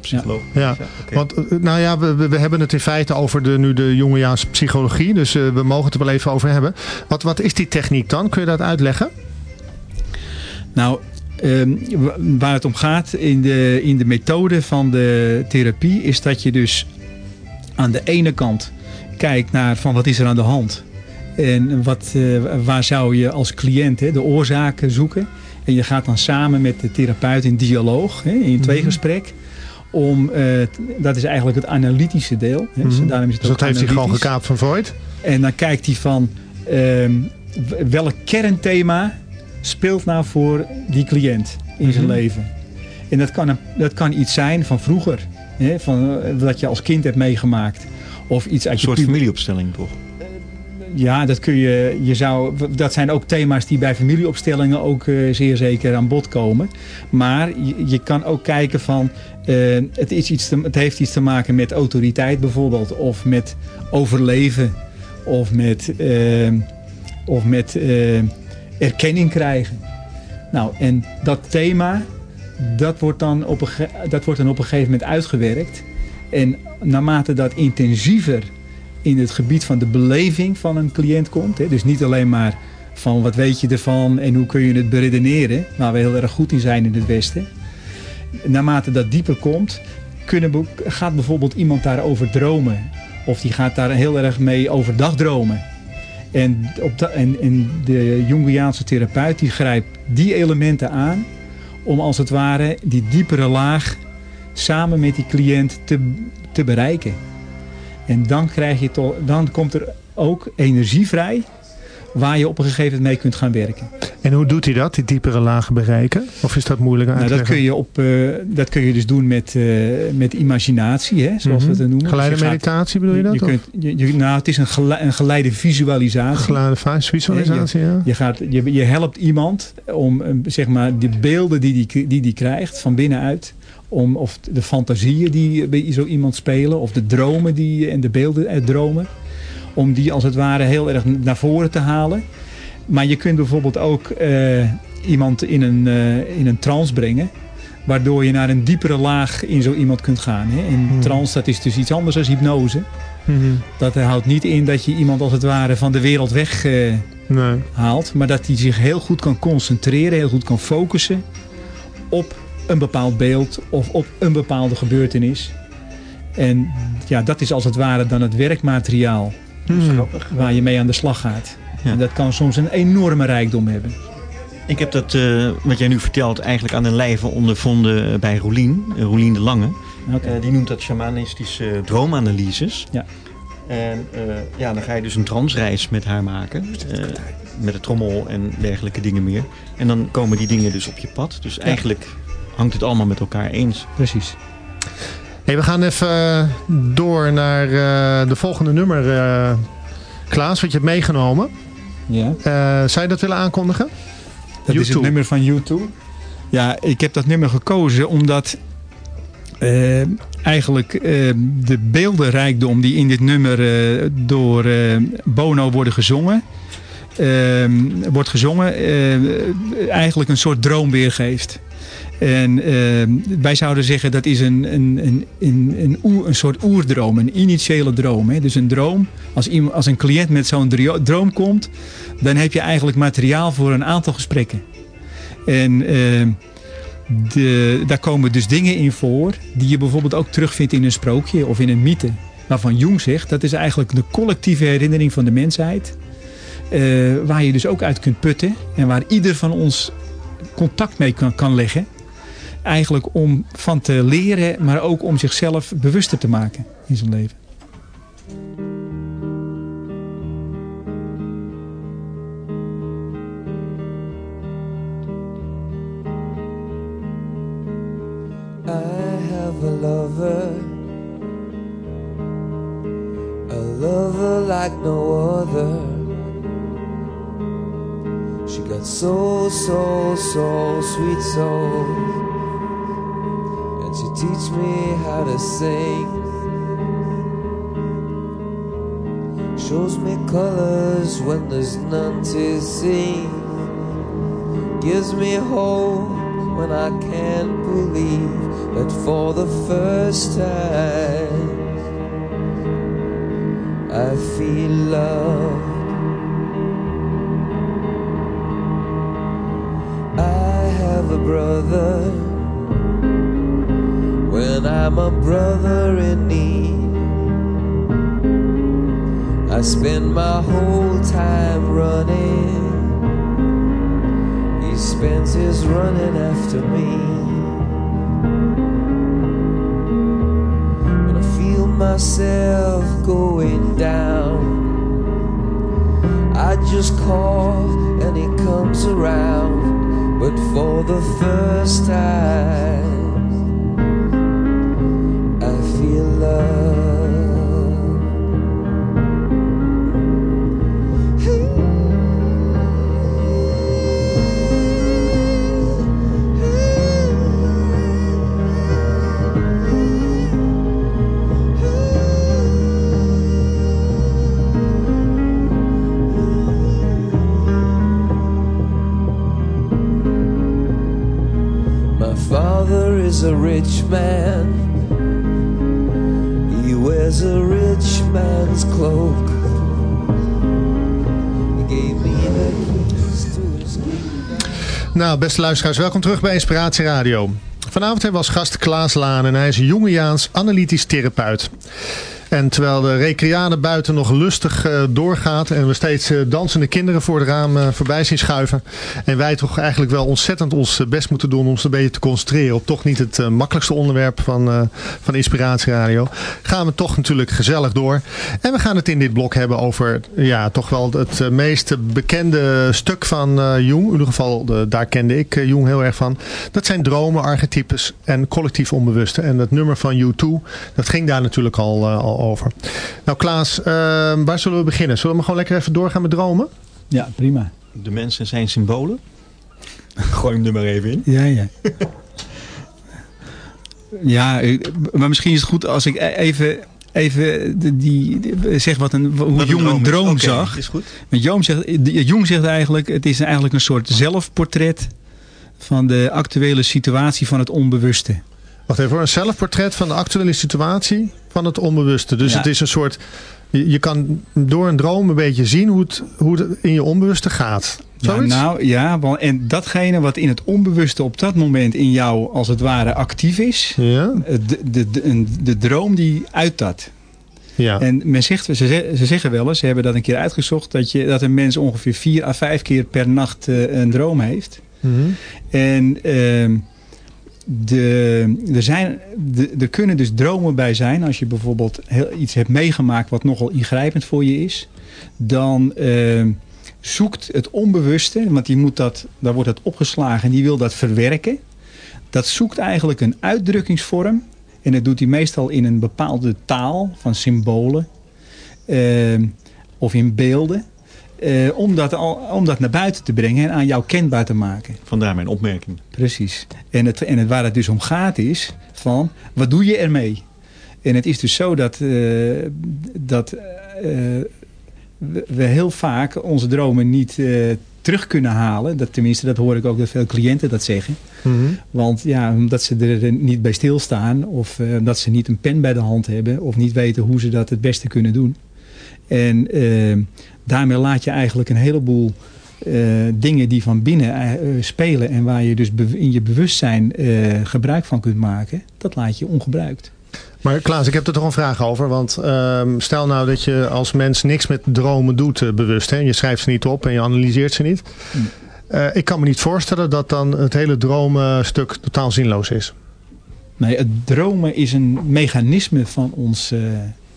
Psycholoog. Ja, ja. Okay. want nou ja, we, we hebben het in feite over de, nu de Jungiaanse psychologie, dus uh, we mogen het er wel even over hebben. Wat, wat is die techniek dan? Kun je dat uitleggen? Nou, ehm, waar het om gaat in de, in de methode van de therapie is dat je dus aan de ene kant kijkt naar van wat is er aan de hand. En wat, uh, waar zou je als cliënt hè, de oorzaken zoeken. En je gaat dan samen met de therapeut in dialoog, hè, in tweegesprek. Om, uh, dat is eigenlijk het analytische deel. Hè. Mm -hmm. Daarom is het dus dat heeft hij gewoon gekaapt van Freud? En dan kijkt hij van uh, welk kernthema speelt nou voor die cliënt in zijn mm -hmm. leven. En dat kan, dat kan iets zijn van vroeger. Hè, van, wat je als kind hebt meegemaakt. Of iets uit een soort familieopstelling toch? Ja, dat, kun je, je zou, dat zijn ook thema's die bij familieopstellingen ook uh, zeer zeker aan bod komen. Maar je, je kan ook kijken van, uh, het, is iets het heeft iets te maken met autoriteit bijvoorbeeld. Of met overleven. Of met, uh, of met erkenning krijgen. Nou, en dat thema, dat wordt, dan op een, dat wordt dan op een gegeven moment uitgewerkt. En naarmate dat intensiever in het gebied van de beleving van een cliënt komt. Dus niet alleen maar van wat weet je ervan en hoe kun je het beredeneren. Waar we heel erg goed in zijn in het Westen. Naarmate dat dieper komt, kunnen, gaat bijvoorbeeld iemand daarover dromen. Of die gaat daar heel erg mee overdag dromen. En, op de, en, en de Jungiaanse therapeut die grijpt die elementen aan om als het ware die diepere laag samen met die cliënt te, te bereiken. En dan, krijg je toch, dan komt er ook energie vrij waar je op een gegeven moment mee kunt gaan werken. En hoe doet hij dat, die diepere lagen bereiken? Of is dat moeilijk uit te nou, dat kun je op, uh, Dat kun je dus doen met, uh, met imaginatie, hè, zoals mm -hmm. we het noemen. Geleide dus meditatie bedoel je dat? Je kunt, je, je, nou, het is een, gele, een geleide visualisatie. Geleide visualisatie, ja. Je, je, gaat, je, je helpt iemand om zeg maar, de beelden die die, die die krijgt van binnenuit om, of de fantasieën die bij zo iemand spelen, of de dromen die, en de beelden uit dromen, om die als het ware heel erg naar voren te halen. Maar je kunt bijvoorbeeld ook uh, iemand in een, uh, in een trance brengen, waardoor je naar een diepere laag in zo iemand kunt gaan. Hè? En hmm. trance, dat is dus iets anders dan hypnose. Hmm. Dat houdt niet in dat je iemand als het ware van de wereld weg uh, nee. haalt, maar dat hij zich heel goed kan concentreren, heel goed kan focussen op een bepaald beeld of op een bepaalde gebeurtenis. En ja, dat is als het ware dan het werkmateriaal hmm. waar je mee aan de slag gaat. Ja. En dat kan soms een enorme rijkdom hebben. Ik heb dat, uh, wat jij nu vertelt, eigenlijk aan de lijve ondervonden bij Roelien, uh, Roelien de Lange. Okay. Uh, die noemt dat shamanistische droomanalyses. Ja. En ja, dan ga je dus een transreis met haar maken. met de trommel en dergelijke dingen meer. En dan komen die dingen dus op je pad. Dus eigenlijk hangt het allemaal met elkaar eens. Precies. Hey, we gaan even uh, door naar uh, de volgende nummer. Uh, Klaas, wat je hebt meegenomen. Ja. zou je dat willen aankondigen? Dat U2. is het nummer van U2. Ja, ik heb dat nummer gekozen omdat eigenlijk de beeldenrijkdom die in dit nummer door Bono worden gezongen... wordt gezongen, eigenlijk een soort droom weergeeft. En uh, wij zouden zeggen dat is een, een, een, een, een, oer, een soort oerdroom, een initiële droom. Hè? Dus een droom, als, iemand, als een cliënt met zo'n droom komt, dan heb je eigenlijk materiaal voor een aantal gesprekken. En uh, de, daar komen dus dingen in voor die je bijvoorbeeld ook terugvindt in een sprookje of in een mythe. Waarvan Jung zegt, dat is eigenlijk de collectieve herinnering van de mensheid. Uh, waar je dus ook uit kunt putten en waar ieder van ons contact mee kan, kan leggen eigenlijk om van te leren, maar ook om zichzelf bewuster te maken in zijn leven. Me how to sing. Shows me colors when there's none to see. Gives me hope when I can't believe That for the first time I feel love I have a brother I'm a brother in need. I spend my whole time running. He spends his running after me. When I feel myself going down. I just call and he comes around, but for the first time, beste welkom terug bij Inspiratie Radio. Vanavond hebben we als gast Klaas Laan en hij is een Jungiaans analytisch therapeut. En terwijl de recreade buiten nog lustig eh, doorgaat en we steeds eh, dansende kinderen voor het raam eh, voorbij zien schuiven. En wij toch eigenlijk wel ontzettend ons best moeten doen om ons een beetje te concentreren op toch niet het makkelijkste onderwerp van, van Inspiratie Radio. Gaan we toch natuurlijk gezellig door. En we gaan het in dit blok hebben over ja, toch wel het meest bekende stuk van Jung. In ieder geval, daar kende ik Jung heel erg van. Dat zijn dromen, archetypes en collectief onbewuste. En dat nummer van U2, dat ging daar natuurlijk al, al over. Nou Klaas, eh, waar zullen we beginnen? Zullen we gewoon lekker even doorgaan met dromen? Ja, prima. De mensen zijn symbolen. Gooi hem er maar even in. Ja, ja. ja, eh, maar misschien is het goed als ik e- even, even die, die- zeg wat een, hoe Wat Jong een droom Oké, zag. Is goed. Want Jong zegt, de- Jong zegt eigenlijk, het is eigenlijk een soort zelfportret van de actuele situatie van het onbewuste. Wacht even, een zelfportret van de actuele situatie van het onbewuste. Dus Ja. het is een soort, je, je kan door een droom een beetje zien hoe het, hoe het in je onbewuste gaat. Ja, nou ja, want, en datgene wat in het onbewuste op dat moment in jou als het ware actief is, ja? de, de, de, de droom die uit dat. Ja. En men zegt, ze, ze- ze zeggen wel eens, ze hebben dat een keer uitgezocht, dat, je, dat een mens ongeveer vier à vijf keer per nacht eh, een droom heeft. Mhm. En ehm, de, er, zijn, de, er kunnen dus dromen bij zijn. Als je bijvoorbeeld heel, iets hebt meegemaakt wat nogal ingrijpend voor je is. Dan ehm, zoekt het onbewuste, want die moet dat, daar wordt het opgeslagen en die wil dat verwerken. Dat zoekt eigenlijk een uitdrukkingsvorm. En dat doet hij meestal in een bepaalde taal van symbolen. ehm, of in beelden. Eh, om, dat al, om dat naar buiten te brengen en aan jou kenbaar te maken. Vandaar mijn opmerking. Precies. En, het, en het, waar het dus om gaat is van, wat doe je ermee? En het is dus zo dat, eh, dat eh, we, we heel vaak onze dromen niet eh, terug kunnen halen. Dat, tenminste, dat hoor ik ook dat veel cliënten dat zeggen. Mhm. Want ja, omdat ze er niet bij stilstaan of eh, dat ze niet een pen bij de hand hebben of niet weten hoe ze dat het beste kunnen doen. En daarmee laat je eigenlijk een heleboel eh, dingen die van binnen eh, spelen en waar je dus in je bewustzijn eh, gebruik van kunt maken, dat laat je ongebruikt. Maar Klaas, ik heb er toch een vraag over. Want ehm, stel nou dat je als mens niks met dromen doet bewust. Hè? Je schrijft ze niet op en je analyseert ze niet. Hm. Eh, ik kan me niet voorstellen dat dan het hele dromenstuk totaal zinloos is. Nee, het dromen is een mechanisme van ons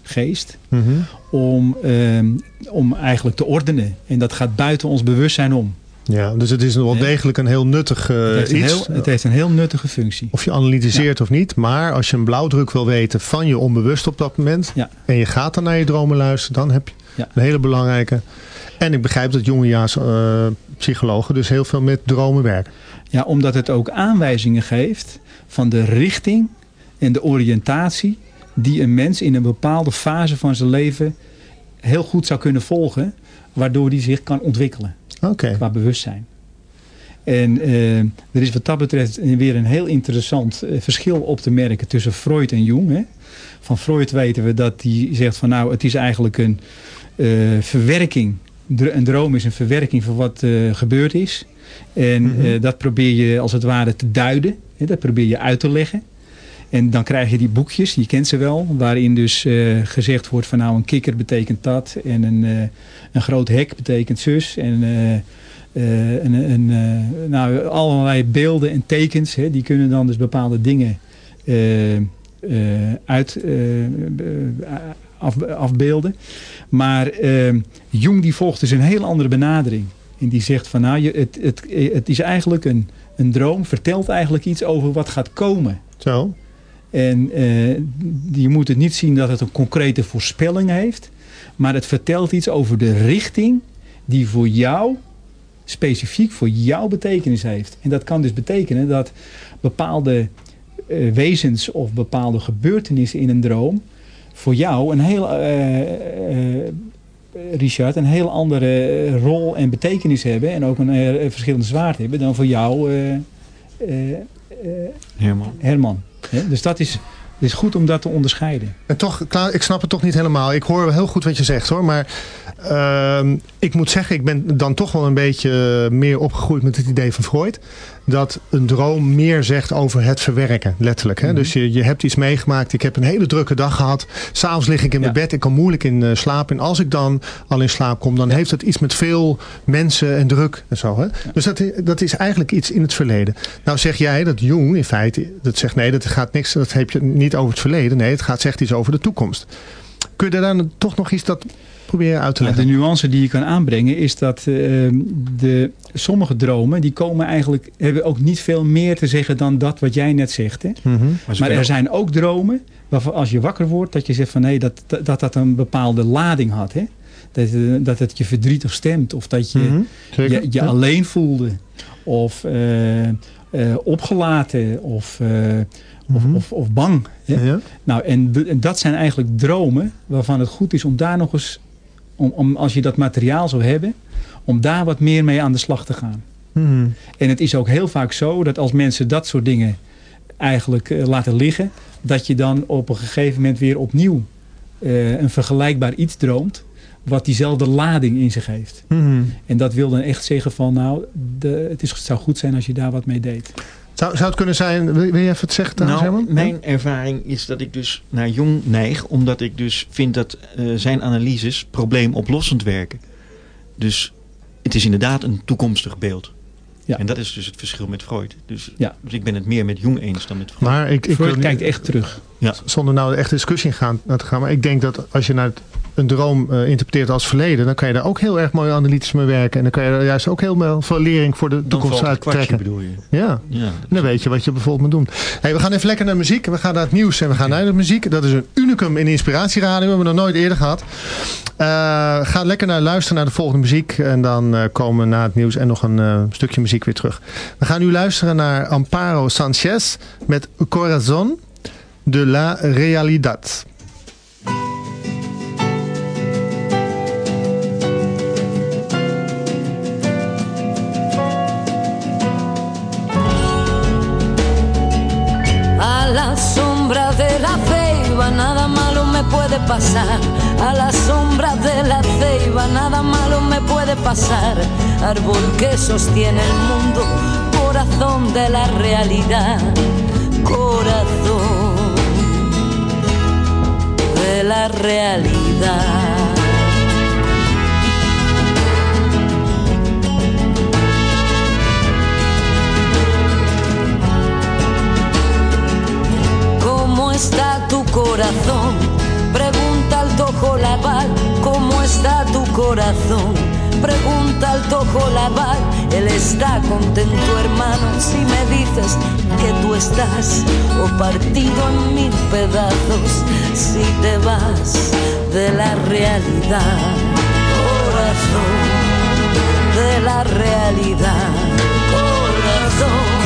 geest Mhm. om, ehm, om eigenlijk te ordenen. En dat gaat buiten ons bewustzijn om. Ja, dus het is wel degelijk een heel nuttig eh, het, heeft een iets. heel, het heeft een heel nuttige functie. Of je analyseert of niet. Maar als je een blauwdruk wil weten van je onbewust op dat moment. Ja. En je gaat dan naar je dromen luisteren. Dan heb je Ja. een hele belangrijke. En ik begrijp dat jongejaars eh psychologen dus heel veel met dromen werken. Ja, omdat het ook aanwijzingen geeft van de richting en de oriëntatie die een mens in een bepaalde fase van zijn leven heel goed zou kunnen volgen, waardoor die zich kan ontwikkelen qua bewustzijn. En eh, er is wat dat betreft weer een heel interessant eh, verschil op te merken tussen Freud en Jung. Hè. Van Freud weten we dat hij zegt van nou het is eigenlijk een eh, verwerking een droom is een verwerking van wat gebeurd is. En Mhm. dat probeer je als het ware te duiden. Hè, dat probeer je uit te leggen. En dan krijg je die boekjes, je kent ze wel, waarin dus eh, gezegd wordt van nou een kikker betekent dat en een, eh, een groot hek betekent zus en eh, een, een, nou, allerlei beelden en tekens, hè, die kunnen dan dus bepaalde dingen uit, af, afbeelden. Maar Jung die volgt dus een heel andere benadering. En die zegt van nou, je, het, het, het is eigenlijk een, een droom, vertelt eigenlijk iets over wat gaat komen. Zo. En eh, je moet het niet zien dat het een concrete voorspelling heeft. Maar het vertelt iets over de richting die voor jou, specifiek voor jou betekenis heeft. En dat kan dus betekenen dat bepaalde eh, wezens of bepaalde gebeurtenissen in een droom... voor jou een heel, eh, Richard, een heel andere rol en betekenis hebben... en ook een verschillende zwaard hebben dan voor jou, Herman. Herman. Dus dat is, is goed om dat te onderscheiden. En toch, ik snap het toch niet helemaal. Ik hoor heel goed wat je zegt hoor. Maar ehm, ik moet zeggen, ik ben dan toch wel een beetje meer opgegroeid met het idee van Freud. Dat een droom meer zegt over het verwerken, letterlijk. Hè? Mhm. Dus je, je hebt iets meegemaakt. Ik heb een hele drukke dag gehad. S'avonds lig ik in mijn Ja. bed. Ik kan moeilijk in eh, slaap. En als ik dan al in slaap kom, dan heeft het iets met veel mensen en druk en zo. Hè? Dus dat, dat is eigenlijk iets in het verleden. Nou zeg jij dat Jung in feite, dat zegt nee, dat gaat niks, dat heb je niet over het verleden. Nee, het gaat zegt iets over de toekomst. Kun je daar dan toch nog iets dat proberen uit te leggen? de nuance die je kan aanbrengen is dat eh, de, sommige dromen... die komen eigenlijk, hebben ook niet veel meer te zeggen dan dat wat jij net zegt. Hè? Mhm. Maar er zijn ook dromen waarvan als je wakker wordt... dat je zegt van nee, dat, dat, dat dat een bepaalde lading had. Hè? Dat, eh, dat het je verdrietig stemt. Of dat je Mhm. Je, je Ja. alleen voelde. Of eh, eh, opgelaten. Of, eh, of, Mhm. of, of bang. Hè? Ja. Nou, en dat zijn eigenlijk dromen waarvan het goed is om daar nog eens, om, om, als je dat materiaal zou hebben, om daar wat meer mee aan de slag te gaan. Mhm. En het is ook heel vaak zo dat als mensen dat soort dingen eigenlijk eh, laten liggen, dat je dan op een gegeven moment weer opnieuw eh, een vergelijkbaar iets droomt, wat diezelfde lading in zich heeft. Mhm. En dat wil dan echt zeggen van, nou, de, het, is, het zou goed zijn als je daar wat mee deed. Zou, zou het kunnen zijn, wil, wil je even het zeggen trouwens Nou, Herman? mijn ervaring is dat ik dus naar Jong neig, omdat ik dus vind dat eh, zijn analyses probleemoplossend werken. Dus het is inderdaad een toekomstig beeld. Ja. En dat is dus het verschil met Freud. Dus, Ja. dus ik ben het meer met Jung eens dan met Freud. Maar ik, ik Freud kijkt echt terug. zonder nou echt discussie gaan, naar te gaan. Maar ik denk dat als je naar het- een droom eh, interpreteert als verleden, dan kan je daar ook heel erg mooi analytisch mee werken. En dan kan je er juist ook heel veel lering voor de toekomst het uit trekken. bedoel je. Ja. Ja, Dan weet je wat je bijvoorbeeld moet doen. Hey, we gaan even lekker naar muziek. We gaan naar het nieuws en we gaan naar de muziek. Dat is een unicum in Inspiratieradio. We hebben we nog nooit eerder gehad. Eh, ga lekker naar luisteren naar de volgende muziek. En dan eh, komen we na het nieuws en nog een stukje muziek weer terug. We gaan nu luisteren naar Amparo Sanchez met Corazon de la Realidad. Pasar. A la sombra de la ceiba nada malo me puede pasar. Árbol que sostiene el mundo, corazón de la realidad. Corazón de la realidad. ¿Cómo está tu corazón? Pregunta al tojo laval, él está contento hermano. Si me dices que tú estás o partido en mil pedazos si te vas de la realidad. Corazón de la realidad, corazón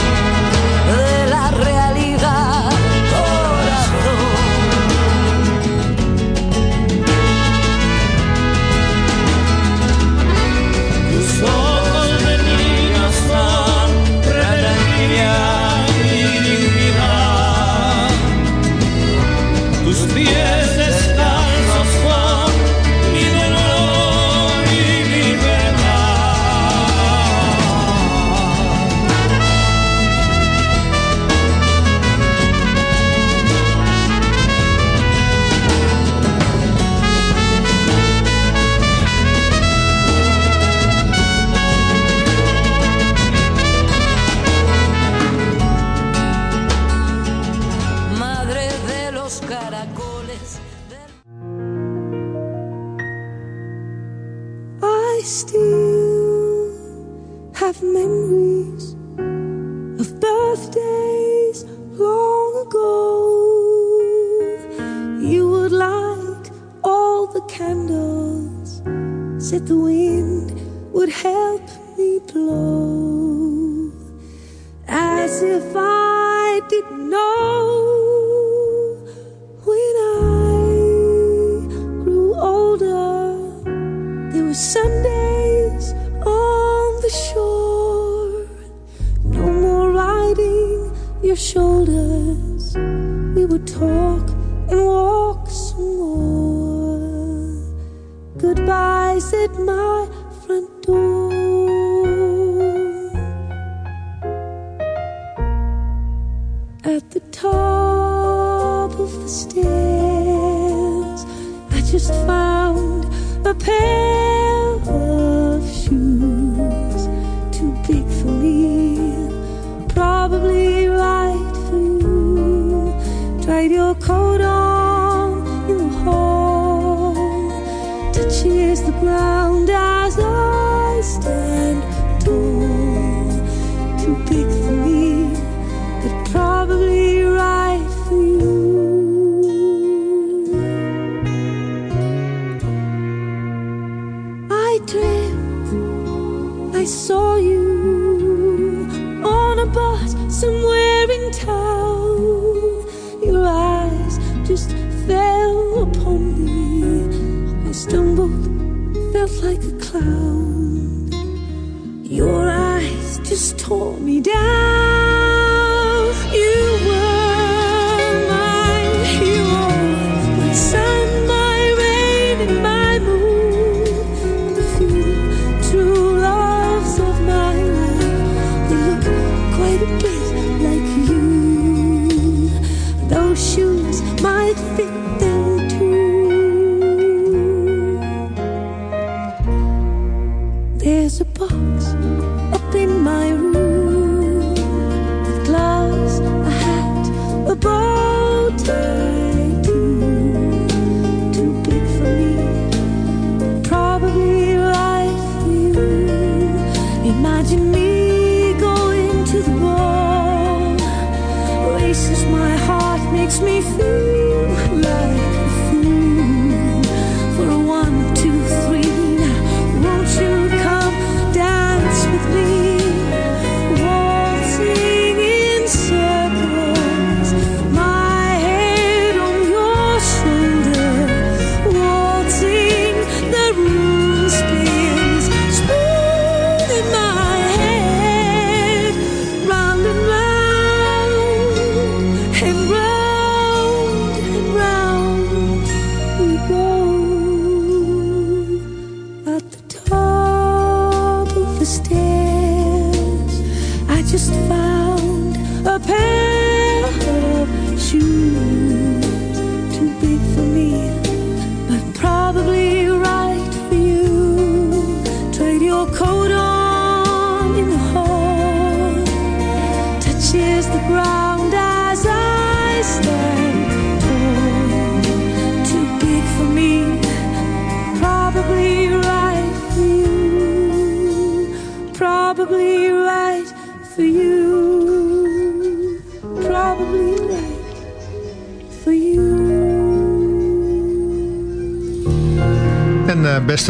everything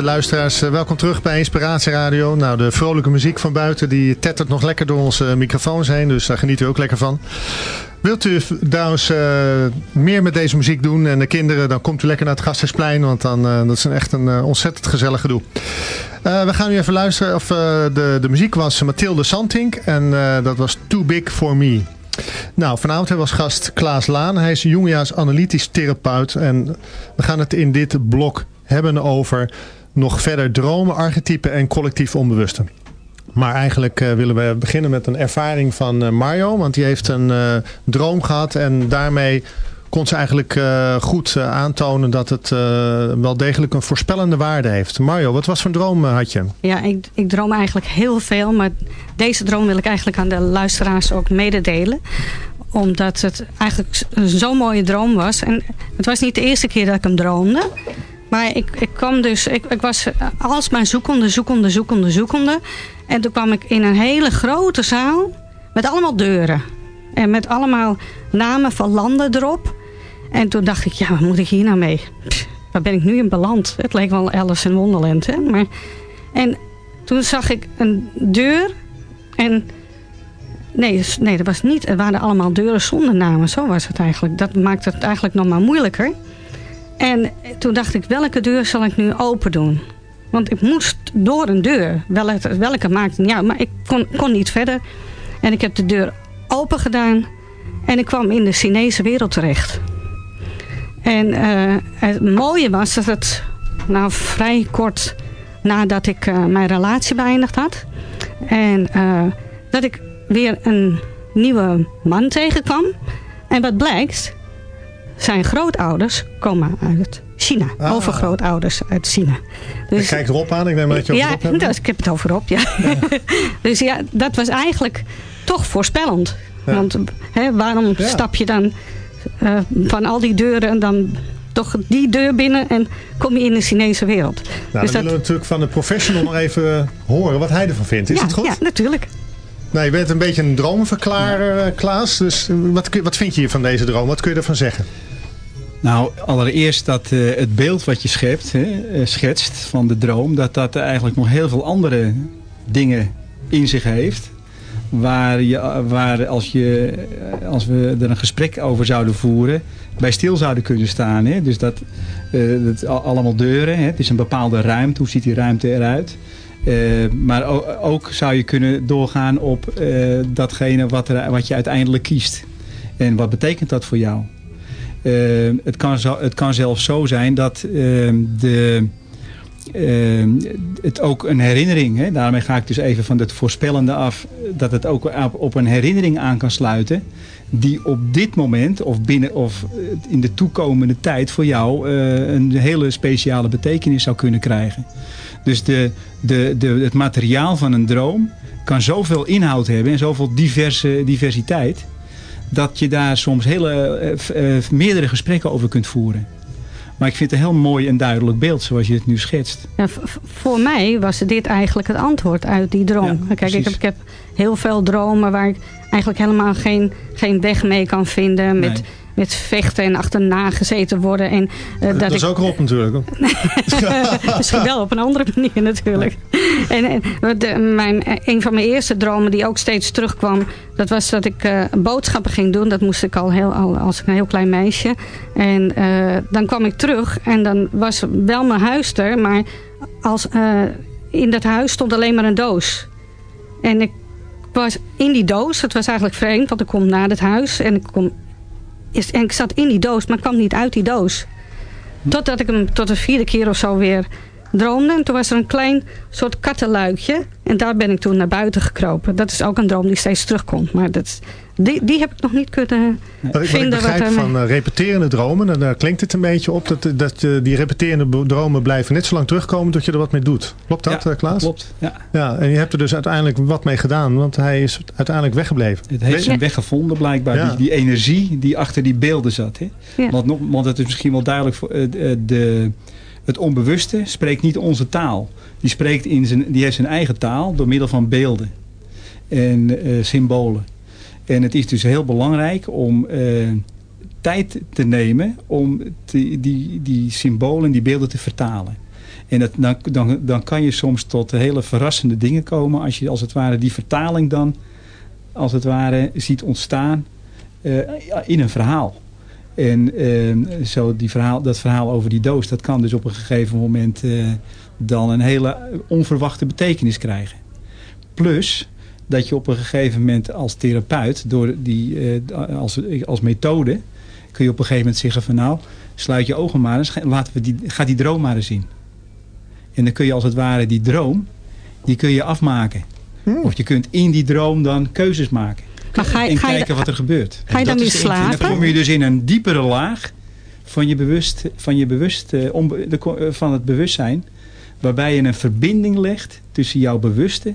luisteraars, eh, welkom terug bij Inspiratie Radio. Nou, de vrolijke muziek van buiten die tettert nog lekker door onze microfoons heen. Dus daar geniet u ook lekker van. Wilt u trouwens eh, meer met deze muziek doen en de kinderen, dan komt u lekker naar het Gasthuisplein. Want dan, eh, dat is een, echt een ontzettend gezellig gedoe. We gaan nu even luisteren. Of, de, de muziek was Mathilde Santink en dat was Too Big For Me. Nou, vanavond hebben we als gast Klaas Laan. Hij is Jungia's analytisch therapeut. En we gaan het in dit blok hebben over nog verder dromen, archetypen en collectief onbewuste. Maar eigenlijk eh, willen we beginnen met een ervaring van eh, Mario. Want die heeft een eh, droom gehad en daarmee kon ze eigenlijk goed aantonen dat het wel degelijk een voorspellende waarde heeft. Mario, wat was voor een droom had je? Ja, ik, ik droom eigenlijk heel veel. Maar deze droom wil ik eigenlijk aan de luisteraars ook mededelen. Omdat het eigenlijk zo'n mooie droom was. En het was niet de eerste keer dat ik hem droomde. Maar ik, ik kwam dus, ik, ik was alsmaar zoekende, zoekende, zoekende, zoekende. En toen kwam ik in een hele grote zaal met allemaal deuren. En met allemaal namen van landen erop. En toen dacht ik, ja, wat moet ik hier nou mee? Waar ben ik nu in beland? Het leek wel Alice in Wonderland, hè? Maar, en toen zag ik een deur en... Nee, nee, dat was niet. Het waren allemaal deuren zonder namen. Zo was het eigenlijk. Dat maakte het eigenlijk nog maar moeilijker. En toen dacht ik, welke deur zal ik nu open doen? Want ik moest door een deur. Welke, welke maakte uit. Maar ik kon, kon niet verder. En ik heb de deur open gedaan. En ik kwam in de Chinese wereld terecht. En eh, het mooie was dat het nou vrij kort nadat ik eh, mijn relatie beëindigd had. En eh, dat ik weer een nieuwe man tegenkwam. En wat blijkt, zijn grootouders komen uit China. Ah. Overgrootouders uit China. Ik kijk erop aan, ik neem aan dat je over ja, hebt. dus ik heb het over op, ja. dus ja, dat was eigenlijk toch voorspellend. Ja. Want hè, waarom Ja. stap je dan eh, van al die deuren en dan toch die deur binnen en kom je in de Chinese wereld. Nou, dus dan dat, willen we natuurlijk van de professional nog even horen wat hij ervan vindt. Is ja, het goed? Ja, natuurlijk. Nou, je bent een beetje een dromenverklarer, eh, Klaas. Dus eh, wat, wat vind je hier van deze droom? Wat kun je ervan zeggen? Nou, allereerst dat eh, het beeld wat je schept, hè, eh, schetst van de droom... dat dat eigenlijk nog heel veel andere dingen in zich heeft. Waar, je, waar als, je, eh, als we er een gesprek over zouden voeren... bij stil zouden kunnen staan. Hè? Dus dat, dat allemaal deuren. Hè? Het is een bepaalde ruimte. Hoe ziet die ruimte eruit? Maar ook zou je kunnen doorgaan op datgene wat, er, wat je uiteindelijk kiest. En wat betekent dat voor jou? Eh, het, kan het kan zelfs zo zijn dat ehm, de, ehm, het ook een herinnering, hè, daarmee ga ik dus even van het voorspellende af, dat het ook op, op een herinnering aan kan sluiten, die op dit moment of, binnen, of eh, in de toekomende tijd voor jou eh, een hele speciale betekenis zou kunnen krijgen. Dus de, de, de, het materiaal van een droom kan zoveel inhoud hebben en zoveel diverse, diversiteit dat je daar soms hele, eh, eh, meerdere gesprekken over kunt voeren. Maar ik vind het een heel mooi en duidelijk beeld zoals je het nu schetst. Ja, voor mij was dit eigenlijk het antwoord uit die droom. Ja, Kijk, ik heb, ik heb heel veel dromen waar ik eigenlijk helemaal geen, geen weg mee kan vinden. Met, Nee. Met vechten en achterna gezeten worden. En, eh, Dat, dat is ik, ook Rob natuurlijk. Misschien wel op een andere manier natuurlijk. En, en de, mijn, een van mijn eerste dromen die ook steeds terugkwam... dat was dat ik eh, boodschappen ging doen. Dat moest ik al, heel, al als een heel klein meisje. En eh, dan kwam ik terug en dan was wel mijn huis er... maar als, eh, in dat huis stond alleen maar een doos. En ik was in die doos. Het was eigenlijk vreemd, want ik kom naar het huis... en ik, kom, en ik zat in die doos, maar kwam niet uit die doos. Totdat ik hem tot de vierde keer of zo weer droomde. En toen was er een klein soort kattenluikje. En daar ben ik toen naar buiten gekropen. Dat is ook een droom die steeds terugkomt. Maar dat, die, die heb ik nog niet kunnen ik, wat ik vinden. begrijp van eh, repeterende dromen, en daar klinkt het een beetje op, dat, dat eh, die repeterende dromen blijven net zo lang terugkomen tot je er wat mee doet. Klopt dat, Ja, eh, Klaas? Klopt. Ja. Ja, en je hebt er dus uiteindelijk wat mee gedaan, want hij is uiteindelijk weggebleven. Het heeft Weet- zijn weg gevonden blijkbaar. Ja. Die, die energie die achter die beelden zat. Hè? Ja. Want, nog, want het is misschien wel duidelijk. Voor, eh, de, de, het onbewuste spreekt niet onze taal. Die, spreekt in zijn, die heeft zijn eigen taal door middel van beelden. En eh, symbolen. En het is dus heel belangrijk om eh, tijd te nemen om die, die symbolen, die beelden te vertalen. En dan, dan, dan kan je soms tot hele verrassende dingen komen als je als het ware die vertaling dan als het ware ziet ontstaan eh, in een verhaal. En eh, zo die verhaal, dat verhaal over die doos, dat kan dus op een gegeven moment eh, dan een hele onverwachte betekenis krijgen. Plus dat je op een gegeven moment als therapeut, door die, eh, als, als methode, kun je op een gegeven moment zeggen van nou, sluit je ogen maar eens, ga- laten we die, ga die droom maar eens zien. En dan kun je als het ware die droom, die kun je afmaken. Of je kunt in die droom dan keuzes maken. Maar ga je- en ga je- kijken wat er gebeurt. Ga je dan de intrigue. Dan slapen? kom je dus in een diepere laag van, je bewust, van, je bewust, eh, eh, van het bewustzijn. Waarbij je een verbinding legt tussen jouw bewuste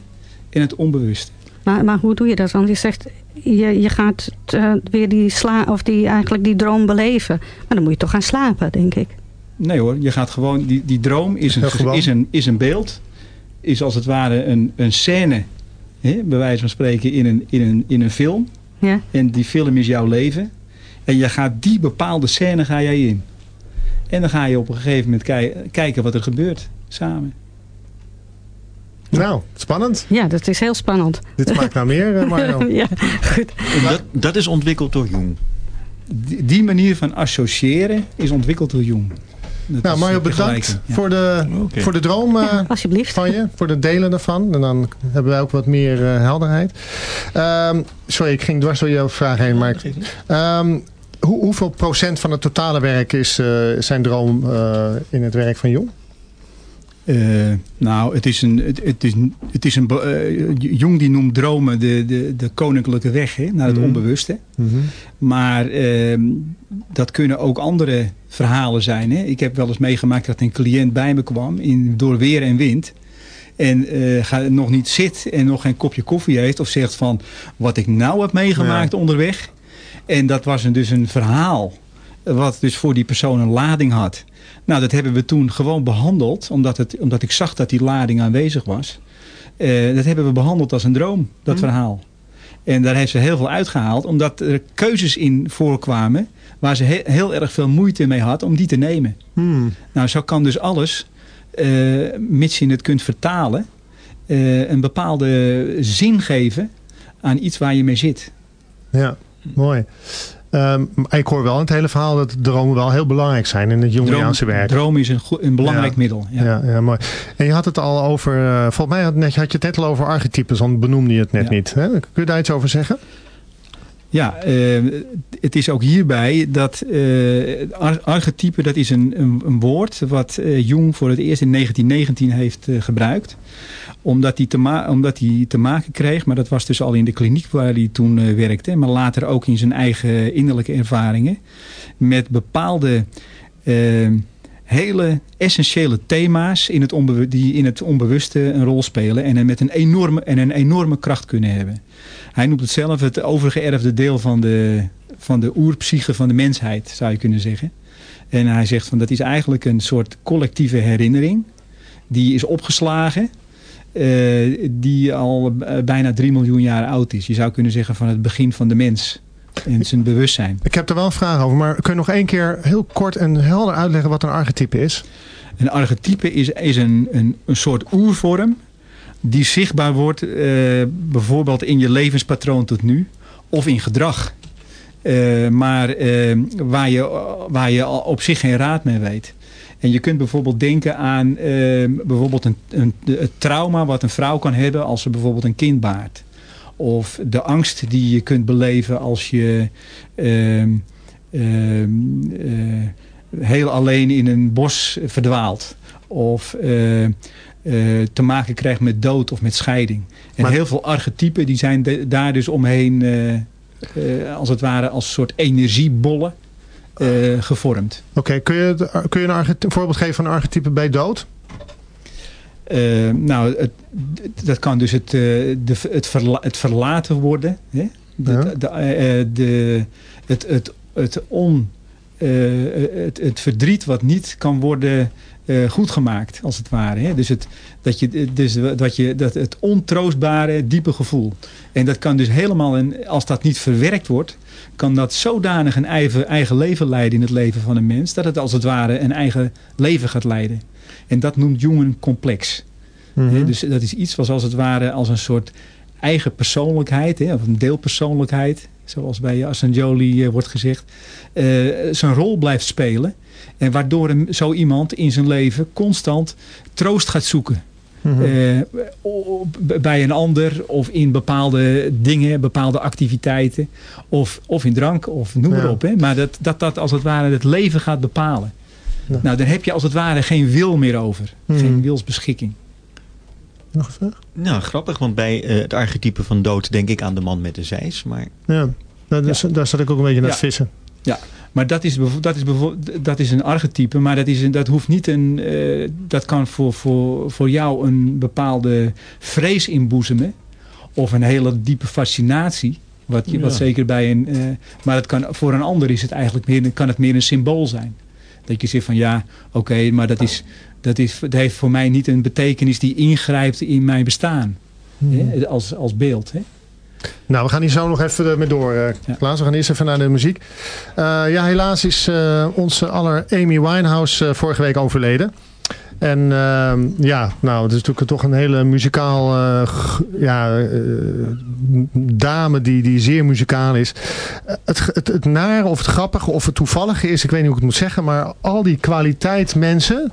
en het onbewuste. Maar, maar hoe doe je dat? Want je zegt, je, je gaat eh, weer die, sla, of die, eigenlijk die droom beleven. Maar dan moet je toch gaan slapen, denk ik. Nee hoor, je gaat gewoon, die, die droom is een, is, een, is een beeld. Is als het ware een, een scène, hè, bij wijze van spreken, in een, in, een, in een film. Ja. En die film is jouw leven. En je gaat die bepaalde scène ga jij in. En dan ga je op een gegeven moment kijken wat er gebeurt samen. Nou, spannend. ja, dat is heel spannend. Dit smaakt naar meer, eh, Mario. ja, goed. Dat, dat is ontwikkeld door Jung. Die, die manier van associëren is ontwikkeld door Jung. Dat Nou, Mario, bedankt ja. voor, de, voor de droom eh, Alsjeblieft. van je. Voor de delen daarvan. En dan hebben wij ook wat meer eh, helderheid. Ehm, sorry, ik ging dwars door jouw vraag heen. Maar ik- Ehm, hoe, hoeveel procent van het totale werk is eh, zijn droom eh, in het werk van Jong? Eh, nou, het is een, het, het is, het is een eh, Jung die noemt dromen de, de, de koninklijke weg hè, naar het Mhm. onbewuste. Maar ehm, dat kunnen ook andere verhalen zijn. Hè. Ik heb wel eens meegemaakt dat een cliënt bij me kwam in, door weer en wind. En eh, ga, nog niet zit en nog geen kopje koffie heeft. Of zegt van wat ik nou heb meegemaakt onderweg. En dat was een, dus een verhaal. Wat dus voor die persoon een lading had. Nou, dat hebben we toen gewoon behandeld. Omdat, het, omdat ik zag dat die lading aanwezig was. Eh, dat hebben we behandeld als een droom, dat verhaal. En daar heeft ze heel veel uitgehaald. Omdat er keuzes in voorkwamen. Waar ze he- heel erg veel moeite mee had om die te nemen. Hmm. Nou, zo kan dus alles, eh, mits je het kunt vertalen, eh, een bepaalde zin geven aan iets waar je mee zit. Ja, mooi. Maar ik hoor wel in het hele verhaal dat dromen wel heel belangrijk zijn in het Jungiaanse werk. droom is een, een belangrijk Ja. middel. Ja. Ja. Ja, mooi. En je had het al over, eh, volgens mij had, net, had je het net al over archetypes, want benoemde je het net Ja. niet. Hè? Kun je daar iets over zeggen? Ja, eh, het is ook hierbij dat eh, ar- archetype, dat is een, een, een woord wat eh, Jung voor het eerst in 1919 heeft eh, gebruikt. Omdat hij, te omdat hij te maken kreeg, maar dat was dus al in de kliniek waar hij toen werkte. Maar later ook in zijn eigen innerlijke ervaringen. Met bepaalde eh, hele essentiële thema's in het die in het onbewuste een rol spelen. En met een enorme, en een enorme kracht kunnen hebben. Hij noemt het zelf het overgeërfde deel van de, van de oerpsyche van de mensheid, zou je kunnen zeggen. En hij zegt van dat is eigenlijk een soort collectieve herinnering. Die is opgeslagen. eh, die al eh, bijna 3 miljoen jaar oud is. Je zou kunnen zeggen van het begin van de mens. En zijn bewustzijn. Ik heb er wel een vraag over, maar kun je nog één keer heel kort en helder uitleggen wat een archetype is? Een archetype is, is een, een, een soort oervorm die zichtbaar wordt eh, bijvoorbeeld in je levenspatroon tot nu of in gedrag. Eh, maar eh, waar, je, waar je al op zich geen raad mee weet. En je kunt bijvoorbeeld denken aan bijvoorbeeld een, een, het trauma wat een vrouw kan hebben als ze bijvoorbeeld een kind baart. Of de angst die je kunt beleven als je ehm, ehm, eh, heel alleen in een bos verdwaalt. Of eh, eh, te maken krijgt met dood of met scheiding. En Maar- heel veel archetypen die zijn de- daar dus omheen als het ware als een soort energiebollen gevormd. Oké, kun je, kun je een archety- voorbeeld geven van een archetype bij dood? Eh, nou, het, dat kan dus het, eh, de, het, verla- het verlaten worden. Hè? De, Ja. de, eh, de, het, het, het, on, het, het verdriet wat niet kan worden eh, goedgemaakt, als het ware. Hè? Dus, het, dat je, dus dat je, dat het ontroostbare, diepe gevoel. En dat kan dus helemaal, een, als dat niet verwerkt wordt, kan dat zodanig een eigen, eigen leven leiden in het leven van een mens, dat het als het ware een eigen leven gaat leiden. En dat noemt Jung een complex. Mhm. Dus dat is iets wat als het ware als een soort eigen persoonlijkheid, hè, of een deelpersoonlijkheid, zoals bij Assanjoli eh, wordt gezegd, eh, zijn rol blijft spelen. En waardoor hem, zo iemand in zijn leven constant troost gaat zoeken. Mhm. Eh, o- b- bij een ander of in bepaalde dingen, bepaalde activiteiten. Of, of in drank of noem maar Ja. op. Hè. Maar dat, dat dat als het ware het leven gaat bepalen. Ja. Nou, dan heb je als het ware geen wil meer over. Mhm. Geen wilsbeschikking. Nog een vraag? Nou, grappig, want bij eh, het archetype van dood denk ik aan de man met de zeis. Maar Ja, daar, daar- daar zat ik ook een beetje naar Ja. te vissen. Maar dat is, dat is, dat is een archetype, maar dat, is een, dat hoeft niet een. eh, dat kan voor, voor, voor jou een bepaalde vrees inboezemen. Of een hele diepe fascinatie. Wat, je, wat Ja. zeker bij een. eh, maar het kan, voor een ander is het eigenlijk meer, kan het meer een symbool zijn. Dat je zegt van ja, oké, maar dat, is, dat, is, dat heeft voor mij niet een betekenis die ingrijpt in mijn bestaan. Hmm. Hè? Als, als beeld. Hè? Nou, we gaan hier zo nog even eh, mee door, uh, Klaas. We gaan eerst even naar de muziek. Uh, ja, helaas is uh, onze aller Amy Winehouse vorige week overleden. En uh, ja, nou, het is natuurlijk toch een hele muzikaal uh, ja, uh, dame die, die zeer muzikaal is. Het, het, het nare of het grappige of het toevallige is, ik weet niet hoe ik het moet zeggen, maar al die kwaliteit mensen,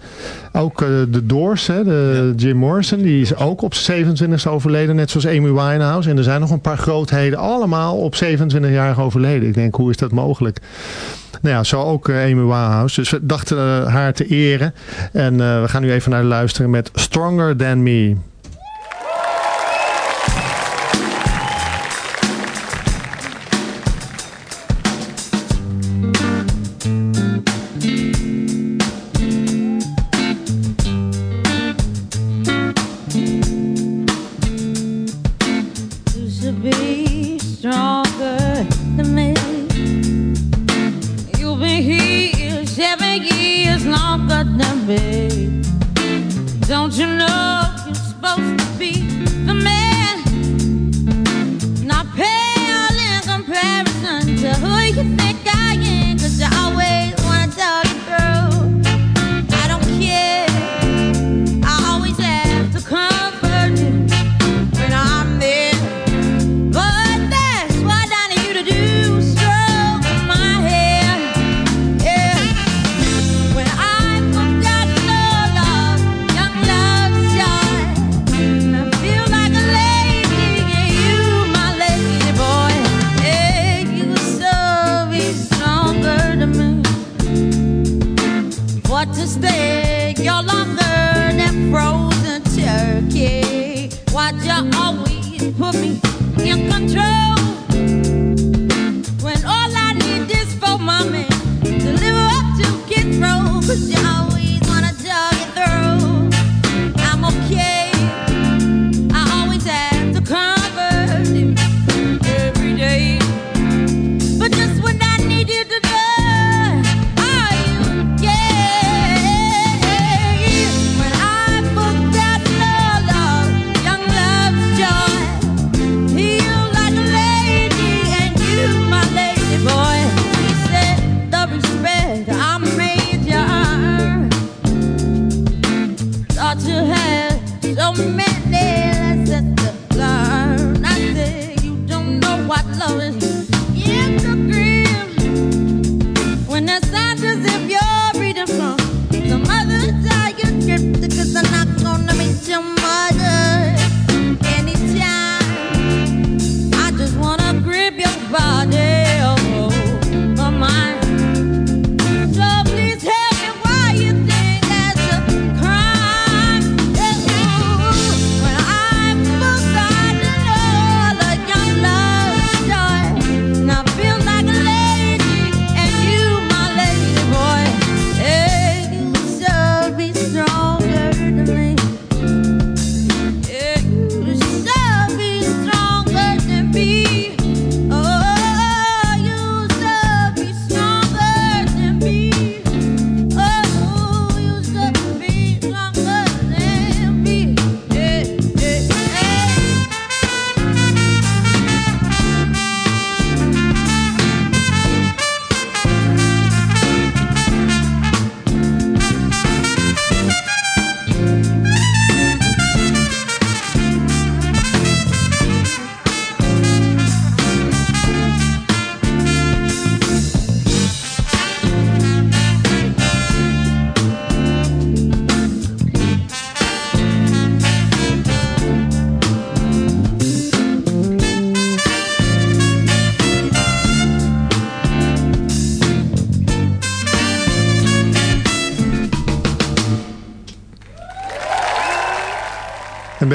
ook uh, de Doors, hè, de ja. Jim Morrison, die is ook op 27 overleden, net zoals Amy Winehouse. En er zijn nog een paar grootheden, allemaal op 27 jaar overleden. Ik denk, hoe is dat mogelijk? Nou ja, zo ook uh, Amy Winehouse. Dus we dachten uh, haar te eren. En uh, we gaan nu even naar luisteren met Stronger Than Me.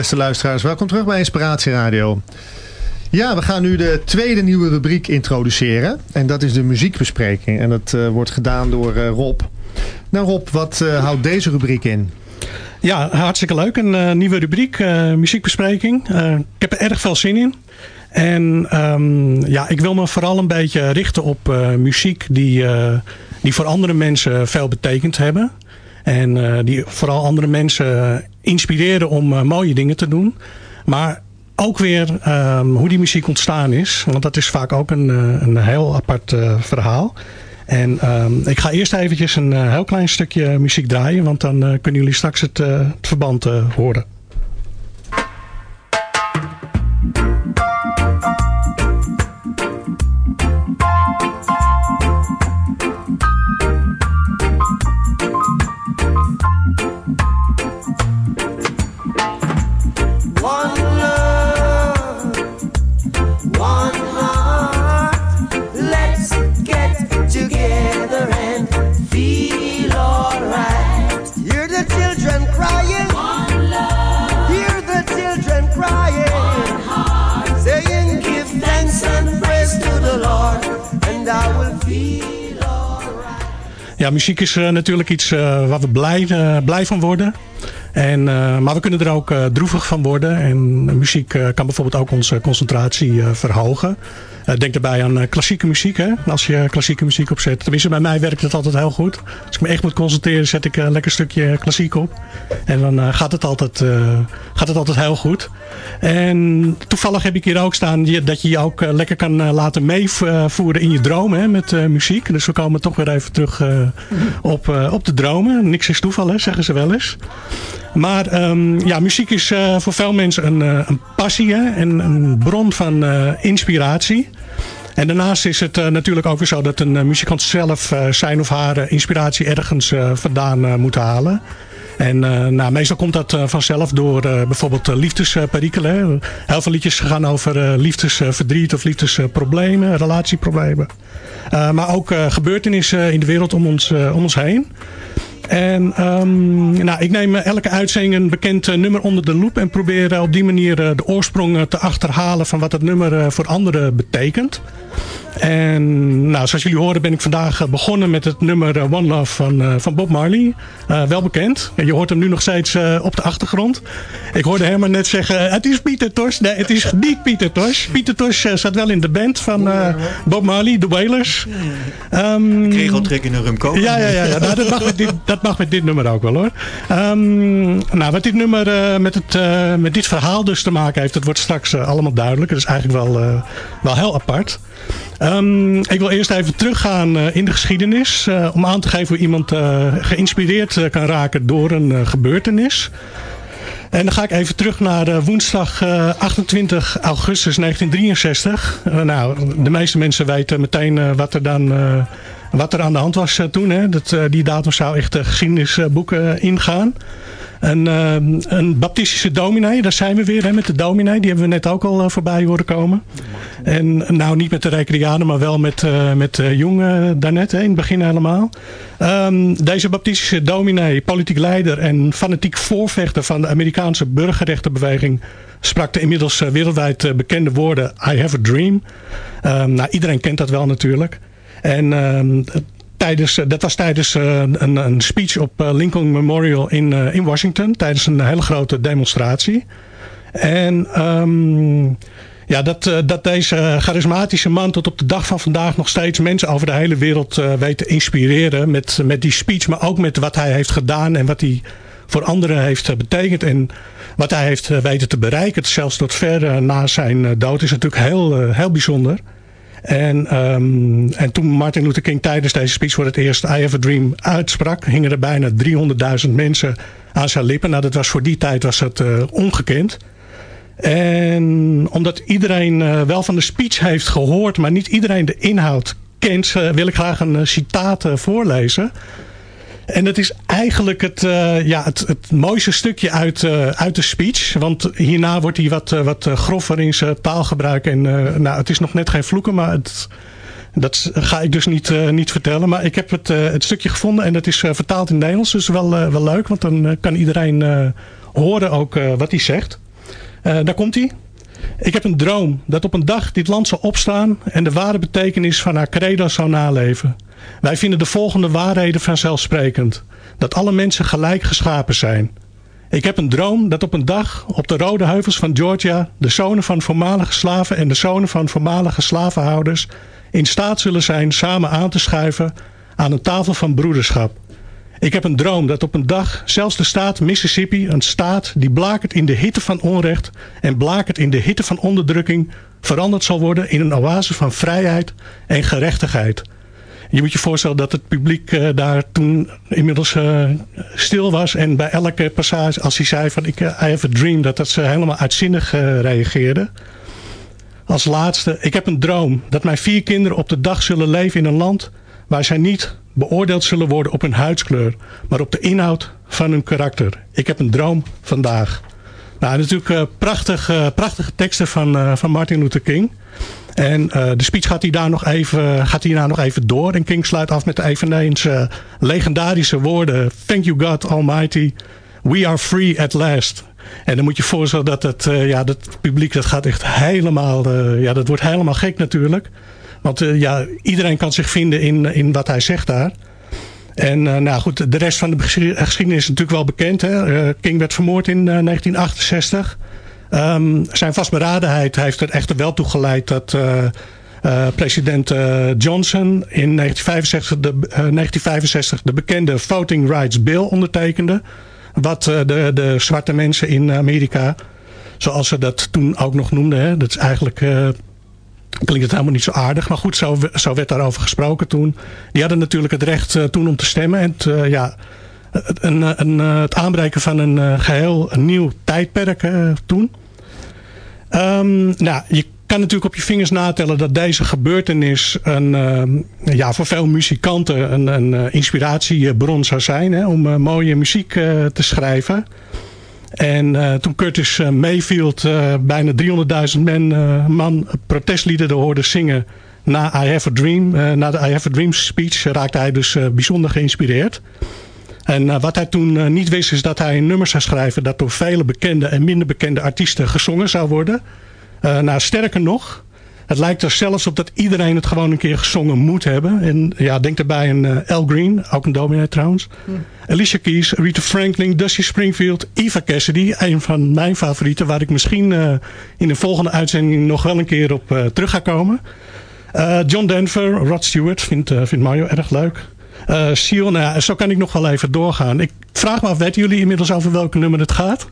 Beste luisteraars, welkom terug bij Inspiratie Radio. Ja, we gaan nu de tweede nieuwe rubriek introduceren. En dat is de muziekbespreking. En dat uh, wordt gedaan door uh, Rob. Nou Rob, wat uh, houdt deze rubriek in? Ja, hartstikke leuk. Een nieuwe rubriek, muziekbespreking. Ik heb er erg veel zin in. En um, ja, ik wil me vooral een beetje richten op muziek die die voor andere mensen veel betekend hebben. En die vooral andere mensen inspireren om mooie dingen te doen. Maar ook weer ehm, hoe die muziek ontstaan is. Want dat is vaak ook een, een heel apart verhaal. En um, ik ga eerst eventjes een heel klein stukje muziek draaien. Want dan kunnen jullie straks het, het verband horen. Ja, muziek is uh, natuurlijk iets uh, waar we blij, uh, blij van worden. En, maar we kunnen er ook droevig van worden. En muziek kan bijvoorbeeld ook onze concentratie verhogen. Eh, denk daarbij aan eh, klassieke muziek. Hè? Als je klassieke muziek opzet. Tenminste, bij mij werkt het altijd heel goed. Als ik me echt moet concentreren, zet ik een lekker stukje klassiek op. En dan eh, gaat, het altijd, gaat het altijd heel goed. En toevallig heb ik hier ook staan dat je je ook lekker kan laten meevoeren in je dromen met muziek. Dus we komen toch weer even terug op, op de dromen. Niks is toeval, hè, zeggen ze wel eens. Maar um, ja, muziek is voor veel mensen een, een passie en een bron van inspiratie. En daarnaast is het natuurlijk ook weer zo dat een muzikant zelf zijn of haar inspiratie ergens vandaan moet halen. En nou, meestal komt dat vanzelf door bijvoorbeeld liefdesperikelen. Heel veel liedjes gaan over liefdesverdriet of liefdesproblemen, relatieproblemen. maar ook gebeurtenissen in de wereld om ons, om ons heen. En um, nou, ik neem elke uitzending een bekend uh, nummer onder de loep. En probeer uh, op die manier uh, de oorsprong te achterhalen van wat het nummer voor anderen betekent. En nou, zoals jullie horen ben ik vandaag begonnen met het nummer One Love van, van Bob Marley. wel bekend. En je hoort hem nu nog steeds op de achtergrond. Ik hoorde Herman net zeggen, het is Pieter Tosh. Nee, het is niet Pieter Tosh. Pieter Tosh zat wel in de band van Bob Marley, de Wailers. Um, Kregeltrek in een rum Ja, ja, ja. ja. Nou, dat, mag dit, dat mag met dit nummer ook wel hoor. Um, nou, wat dit nummer uh, met, het, uh, met dit verhaal dus te maken heeft, dat wordt straks uh, allemaal duidelijk. Dat is eigenlijk wel, wel heel apart. Um, ik wil eerst even teruggaan in de geschiedenis. om aan te geven hoe iemand geïnspireerd kan raken door een gebeurtenis. En dan ga ik even terug naar woensdag 28 augustus 1963. nou, de meeste mensen weten meteen wat er dan wat er aan de hand was eh, toen. Hè, dat, eh, die datum zou echt de geschiedenisboeken ingaan. Een, een baptistische dominee, daar zijn we weer hè, met de dominee. Die hebben we net ook al voorbij horen komen. En nou niet met de recreanen, maar wel met, met Jong daarnet, hè, in het begin helemaal. Um, deze baptistische dominee, politiek leider en fanatiek voorvechter van de Amerikaanse burgerrechtenbeweging sprak de inmiddels wereldwijd bekende woorden I have a dream. Um, nou, iedereen kent dat wel natuurlijk. En uh, tijdens, eh, dat was tijdens uh, een, een, speech op uh, Lincoln Memorial in, in Washington. Tijdens een hele grote demonstratie. En um, ja, dat, dat deze charismatische man tot op de dag van vandaag nog steeds mensen over de hele wereld weet te inspireren. Met, met die speech, maar ook met wat hij heeft gedaan en wat hij voor anderen heeft betekend. En wat hij heeft weten te bereiken, zelfs tot ver na zijn dood, is natuurlijk heel, heel bijzonder. En, um, en toen Martin Luther King tijdens deze speech voor het eerst I Have a Dream uitsprak, hingen er bijna 300.000 mensen aan zijn lippen. Nou, dat was voor die tijd was dat uh, ongekend. En omdat iedereen uh, wel van de speech heeft gehoord, maar niet iedereen de inhoud kent, uh, wil ik graag een citaat voorlezen. En dat is eigenlijk het, uh, ja, het, het mooiste stukje uit, uh, uit de speech. Want hierna wordt hij wat, uh, wat groffer in zijn taalgebruik. En nou, het is nog net geen vloeken, maar het, dat ga ik dus niet, niet vertellen. Maar ik heb het, het stukje gevonden en dat is vertaald in het Nederlands. Dus wel, wel leuk, want dan kan iedereen horen ook wat hij zegt. daar komt hij. Ik heb een droom dat op een dag dit land zal opstaan en de ware betekenis van haar credo zal naleven. Wij vinden de volgende waarheden vanzelfsprekend. Dat alle mensen gelijk geschapen zijn. Ik heb een droom dat op een dag op de rode heuvels van Georgia de zonen van voormalige slaven en de zonen van voormalige slavenhouders in staat zullen zijn samen aan te schuiven aan een tafel van broederschap. Ik heb een droom dat op een dag zelfs de staat Mississippi, een staat die blakert in de hitte van onrecht en blakert in de hitte van onderdrukking, veranderd zal worden in een oase van vrijheid en gerechtigheid. Je moet je voorstellen dat het publiek uh, daar toen inmiddels uh, stil was. En bij elke passage, als hij zei van ik, uh, I have a dream, dat, dat ze helemaal uitzinnig reageerden. Als laatste, ik heb een droom dat mijn vier kinderen op de dag zullen leven in een land waar zij niet beoordeeld zullen worden op hun huidskleur, maar op de inhoud van hun karakter. Ik heb een droom vandaag. Nou, natuurlijk prachtig, prachtige teksten van, van Martin Luther King. En de speech gaat, hij daar nog even, gaat hierna nog even door. En King sluit af met eveneens legendarische woorden. Thank you God Almighty. We are free at last. En dan moet je voorstellen dat het, ja, dat publiek dat gaat echt helemaal, ja, dat wordt helemaal gek natuurlijk. Want ja, iedereen kan zich vinden in, in wat hij zegt daar. En nou goed, de rest van de geschiedenis is natuurlijk wel bekend. Hè? King werd vermoord in 1968. Um, zijn vastberadenheid heeft er echter wel toe geleid dat president Johnson in 1965 de, 1965 de bekende Voting Rights Bill ondertekende. Wat de, de zwarte mensen in Amerika, zoals ze dat toen ook nog noemden, hè, dat is eigenlijk klinkt het helemaal niet zo aardig. Maar goed, zo, zo werd daarover gesproken toen. Die hadden natuurlijk het recht uh, toen om te stemmen. En uh, ja, een, een, het aanbreken van een geheel nieuw tijdperk toen. Um, nou, je kan natuurlijk op je vingers natellen dat deze gebeurtenis een, uh, ja, voor veel muzikanten een, een inspiratiebron zou zijn hè, om mooie muziek te schrijven. En toen Curtis Mayfield bijna 300.000 man protestliederen hoorde zingen na I Have a Dream, na de I Have a Dream speech, raakte hij dus bijzonder geïnspireerd. En wat hij toen niet wist is dat hij een nummer zou schrijven dat door vele bekende en minder bekende artiesten gezongen zou worden. Nou, sterker nog, het lijkt er zelfs op dat iedereen het gewoon een keer gezongen moet hebben. En ja, denk daarbij aan uh, Al Green, ook een dominee trouwens. Hm. Alicia Keys, Rita Franklin, Dusty Springfield, Eva Cassidy. Een van mijn favorieten waar ik misschien uh, in de volgende uitzending nog wel een keer op uh, terug ga komen. John Denver, Rod Stewart, vindt, vindt Mario erg leuk. Uh, Sion, nou ja, zo kan ik nog wel even doorgaan. Ik vraag me af, weten jullie inmiddels over welke nummer het gaat?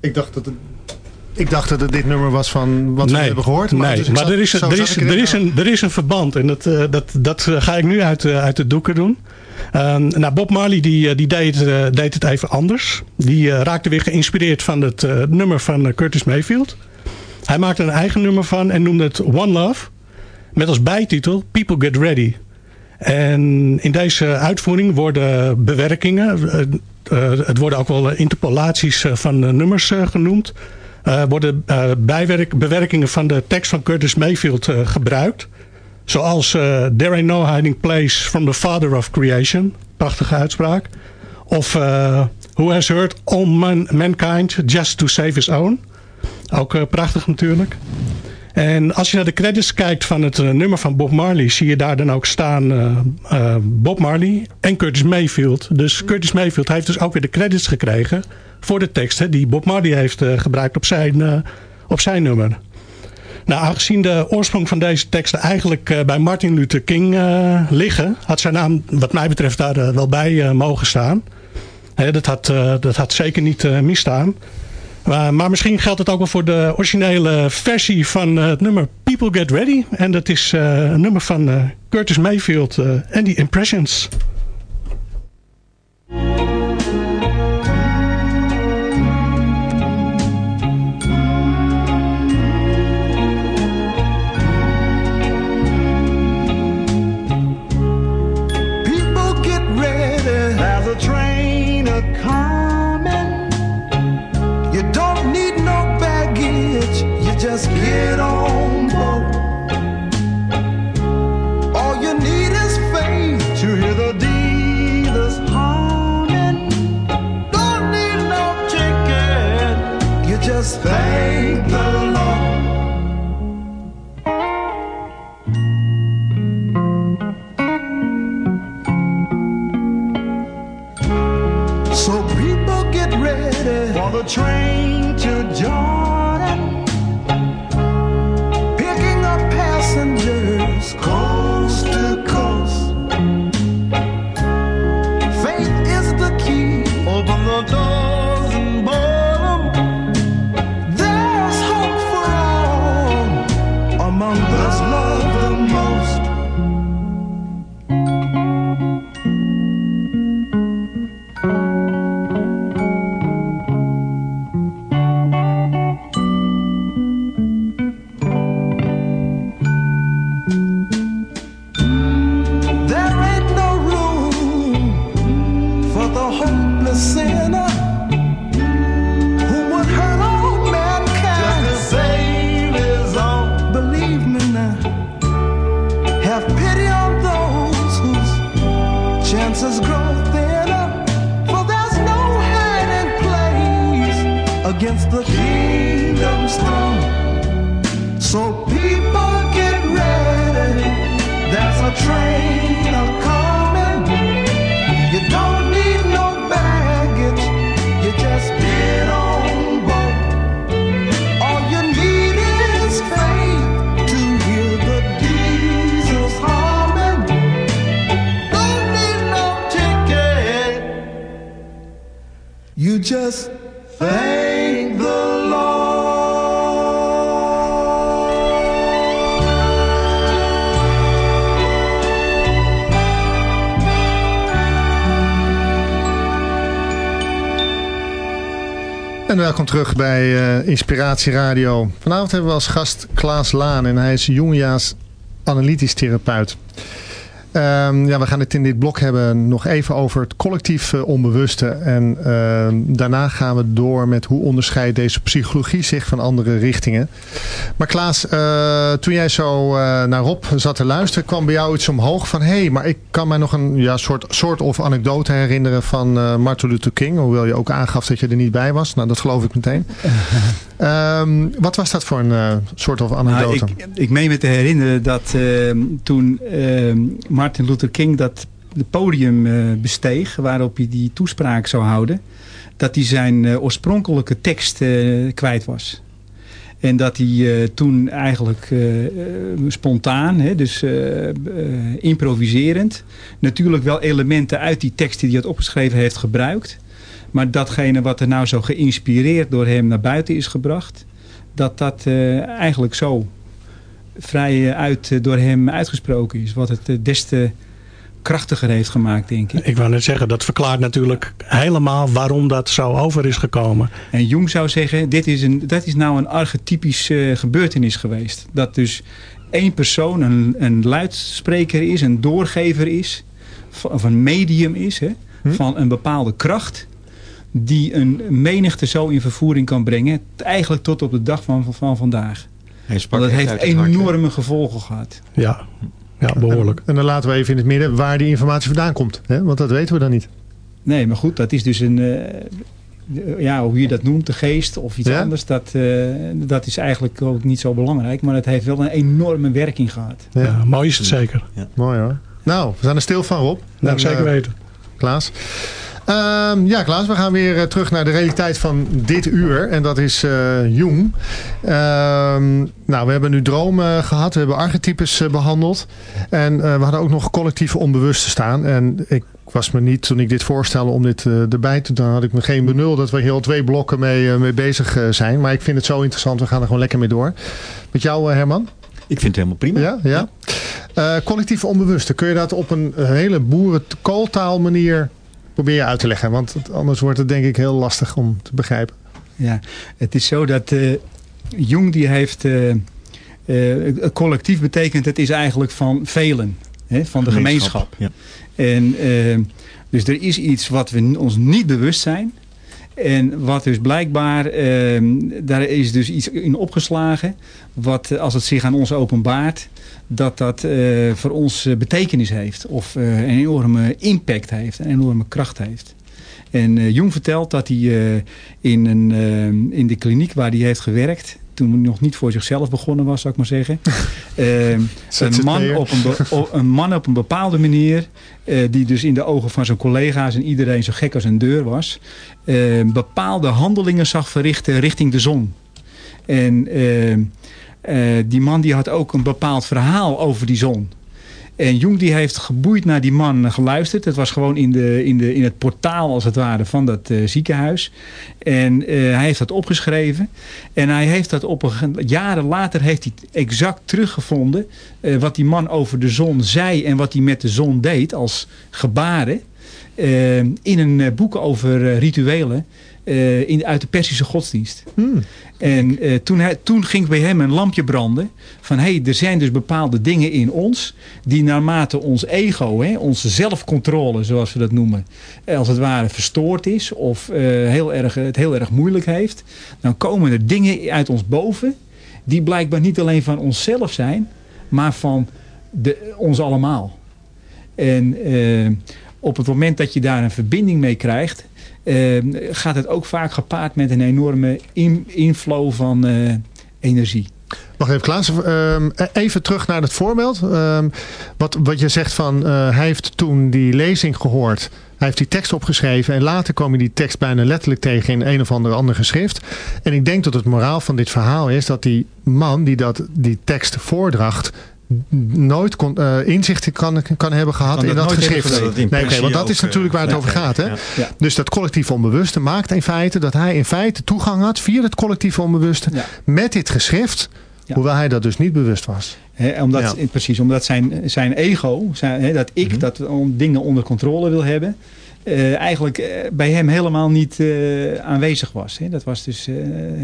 Ik dacht dat het ik dacht dat het dit nummer was van wat we hebben gehoord. Maar, nee, dus maar er, is, er, is, er, is een, er is een verband. En dat, uh, dat, dat ga ik nu uit, uh, uit de doeken doen. Uh, nou, Bob Marley die, die deed, deed het even anders. Die raakte weer geïnspireerd van het nummer van Curtis Mayfield. Hij maakte een eigen nummer van en noemde het One Love. Met als bijtitel People Get Ready. En in deze uitvoering worden bewerkingen, het worden ook wel interpolaties van nummers genoemd, worden bijwerk, bewerkingen van de tekst van Curtis Mayfield gebruikt. Zoals There ain't no hiding place from the father of creation. Prachtige uitspraak. Of Who has hurt all man, mankind just to save his own. Ook prachtig natuurlijk. En als je naar de credits kijkt van het nummer van Bob Marley... zie je daar dan ook staan Bob Marley en Curtis Mayfield. Dus Curtis Mayfield heeft dus ook weer de credits gekregen... voor de teksten die Bob Marley heeft gebruikt op zijn, op zijn nummer. Nou, aangezien de oorsprong van deze teksten eigenlijk bij Martin Luther King liggen... had zijn naam wat mij betreft daar wel bij mogen staan. dat, had, dat had zeker niet misstaan... Maar misschien geldt het ook wel voor de originele versie van het nummer People Get Ready. En dat is een nummer van Curtis Mayfield en die Impressions. just get on. Welkom terug bij eh, Inspiratie Radio. Vanavond hebben we als gast Klaas Laan en hij is Jungia's analytisch therapeut. Ehm, ja, we gaan het in dit blok hebben nog even over het collectief eh, onbewuste. En ehm, daarna gaan we door met hoe onderscheidt deze psychologie zich van andere richtingen. Maar Klaas, eh, toen jij zo eh, naar Rob zat te luisteren, kwam bij jou iets omhoog van... hé, hey, maar ik kan mij nog een ja, soort, soort of anekdote herinneren van eh, Martin Luther King. Hoewel je ook aangaf dat je er niet bij was. Nou, dat geloof ik meteen. Ehm, wat was dat voor een soort of anekdote? Nou, ik, ik meen me te herinneren dat ehm, toen ehm, Martin Luther King dat de podium besteeg, waarop hij die toespraak zou houden, dat hij zijn oorspronkelijke tekst kwijt was. En dat hij eh, toen eigenlijk eh, eh, spontaan, hè, dus improviserend, natuurlijk wel elementen uit die tekst die hij had opgeschreven heeft gebruikt. Maar datgene wat er nou zo geïnspireerd door hem naar buiten is gebracht, dat dat eigenlijk zo vrij uit, door hem uitgesproken is. Wat het des te krachtiger heeft gemaakt, denk ik. Ik wou net zeggen, dat verklaart natuurlijk helemaal waarom dat zo over is gekomen. En Jung zou zeggen, dit is een, dat is nou een archetypische gebeurtenis geweest. Dat dus één persoon een, een luidspreker is, een doorgever is, van- of een medium is, hè, van een bepaalde kracht, die een menigte zo in vervoering kan brengen, eigenlijk tot op de dag van, van vandaag. Hij sprak Want het echt heeft hart, enorme gevolgen gehad. Ja, ja behoorlijk. En dan laten we even in het midden waar die informatie vandaan komt. Hè? Want dat weten we dan niet. Nee, maar goed, dat is dus een... eh, ja, hoe je dat noemt, de geest of iets Ja? anders, dat, eh, dat is eigenlijk ook niet zo belangrijk. Maar het heeft wel een enorme werking gehad. Ja. Ja, mooi is het zeker. Mooi hoor. Nou, we zijn er stil van Rob. Nou, En, zeker eh, weten. Klaas. Ehm, ja, Klaas, we gaan weer eh, terug naar de realiteit van dit uur. En dat is eh Jung. Ehm, nou, we hebben nu dromen gehad. We hebben archetypes eh, behandeld. En eh, we hadden ook nog collectieve onbewuste staan. En ik was me niet, toen ik dit voorstelde om dit eh, erbij te doen, had ik me geen benul dat we heel twee blokken mee, eh, mee bezig eh, zijn. Maar ik vind het zo interessant. We gaan er gewoon lekker mee door. Met jou, eh, Herman? Ik vind het helemaal prima. Ja, ja. Eh, collectieve onbewuste. Kun je dat op een hele boerenkooltaal manier proberen uit te leggen? Want anders wordt het denk ik heel lastig om te begrijpen. Ja, het is zo dat eh, Jung die heeft... eh, eh, collectief betekent het is eigenlijk van velen. Hè, van de gemeenschap. Ja. En dus er is iets wat we ons niet bewust zijn. En wat dus blijkbaar, eh, daar is dus iets in opgeslagen. Wat eh, als het zich aan ons openbaart, dat dat eh, voor ons eh, betekenis heeft. Of een enorme impact heeft, een enorme kracht heeft. En Jung vertelt dat hij in, een, eh, in de kliniek waar hij heeft gewerkt... toen hij nog niet voor zichzelf begonnen was, zou ik maar zeggen... eh, een, man op een, een man op een bepaalde manier... eh, die dus in de ogen van zijn collega's en iedereen zo gek als een deur was... eh, bepaalde handelingen zag verrichten richting de zon. En eh, eh, die man die had ook een bepaald verhaal over die zon. En Jung die heeft geboeid naar die man geluisterd. Het was gewoon in, de, in, de, in het portaal als het ware van dat eh, ziekenhuis. En eh, hij heeft dat opgeschreven. En hij heeft dat op een, jaren later heeft hij exact teruggevonden. eh, wat die man over de zon zei en wat hij met de zon deed als gebaren. in een boek over rituelen eh, in, uit de Persische godsdienst. Hmm. En eh, toen, hij, toen ging bij hem een lampje branden. Van hé, hey, er zijn dus bepaalde dingen in ons. Die naarmate ons ego, hè, onze zelfcontrole zoals we dat noemen. eh, Als het ware verstoord is. Of heel erg, het heel erg moeilijk heeft. Dan komen er dingen uit ons boven. Die blijkbaar niet alleen van onszelf zijn. Maar van de, ons allemaal. En op het moment dat je daar een verbinding mee krijgt. Eh, gaat het ook vaak gepaard met een enorme in, inflow van eh, energie. Wacht even, Klaas. ehm, even terug naar het voorbeeld. Ehm, wat, wat je zegt van, eh, hij heeft toen die lezing gehoord. Hij heeft die tekst opgeschreven en later kwam je die tekst bijna letterlijk tegen in een of ander ander geschrift. En ik denk dat het moraal van dit verhaal is dat die man die dat, die tekst voordracht nooit kon, eh, inzicht kan, kan hebben gehad Kan in dat geschrift. Nee, oké, want dat ook, is natuurlijk waar het eh, over gaat. Hè? ja. Ja. Dus dat collectief onbewuste maakt in feite dat hij in feite toegang had via het collectief onbewuste Ja. met dit geschrift. Ja. Hoewel hij dat dus niet bewust was. Hè, omdat, Ja. Precies, omdat zijn, zijn ego, zijn, hè, dat ik, Mhm. dat on- dingen onder controle wil hebben, eh, eigenlijk eh, bij hem helemaal niet eh, aanwezig was. Hè. Dat was dus eh,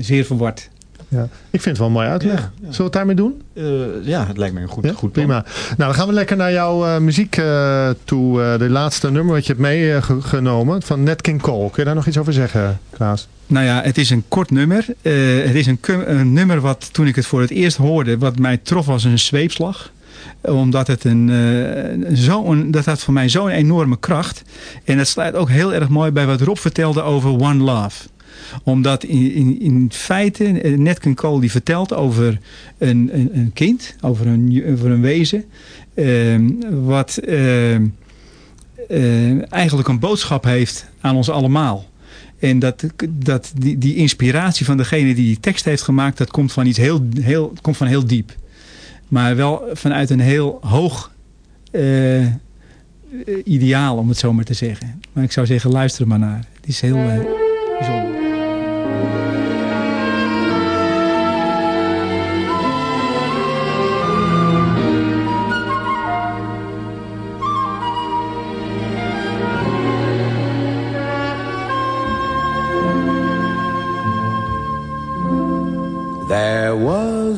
zeer verward. Ja. Ik vind het wel een mooi uitleg. Ja, ja. Zullen we het daarmee doen? Eh, ja, het lijkt me een goed, Ja, goed plan. prima. Nou, dan gaan we lekker naar jouw eh, muziek eh, toe. Eh, de laatste nummer wat je hebt meegenomen van Nat King Cole. Kun je daar nog iets over zeggen, Klaas? Nou ja, het is een kort nummer. Eh, het is een, een nummer wat toen ik het voor het eerst hoorde, wat mij trof als een zweepslag. Omdat het een, eh, zo een, dat had voor mij zo'n enorme kracht. En dat sluit ook heel erg mooi bij wat Rob vertelde over One Love. Omdat in, in, in feite, eh, Nat King Cole die vertelt over een, een, een kind, over een, een wezen. ehm, wat ehm, eh, eigenlijk een boodschap heeft aan ons allemaal. En dat, dat die, die inspiratie van degene die die tekst heeft gemaakt, dat komt van iets heel, heel, komt van heel diep. Maar wel vanuit een heel hoog eh, ideaal, om het zo maar te zeggen. Maar ik zou zeggen, luister er maar naar. Het is heel bijzonder.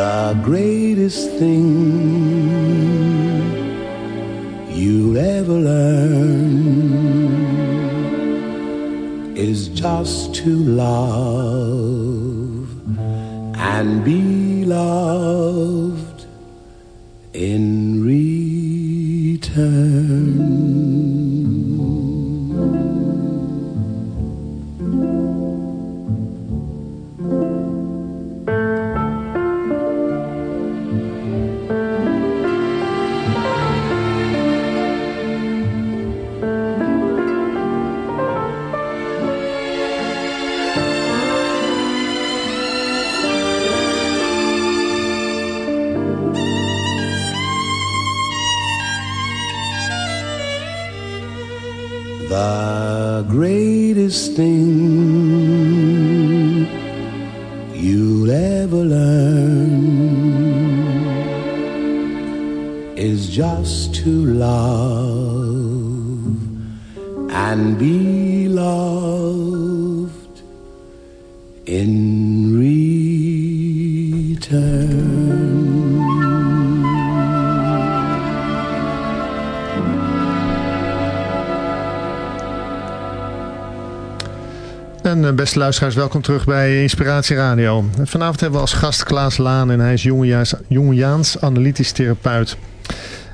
The greatest thing you'll ever learn is just to love and be loved in return. Greatest thing you'll ever learn is just to love and be beste luisteraars, welkom terug bij Inspiratie Radio. Vanavond hebben we als gast Klaas Laan en hij is Jungiaans, Jungiaans analytisch therapeut.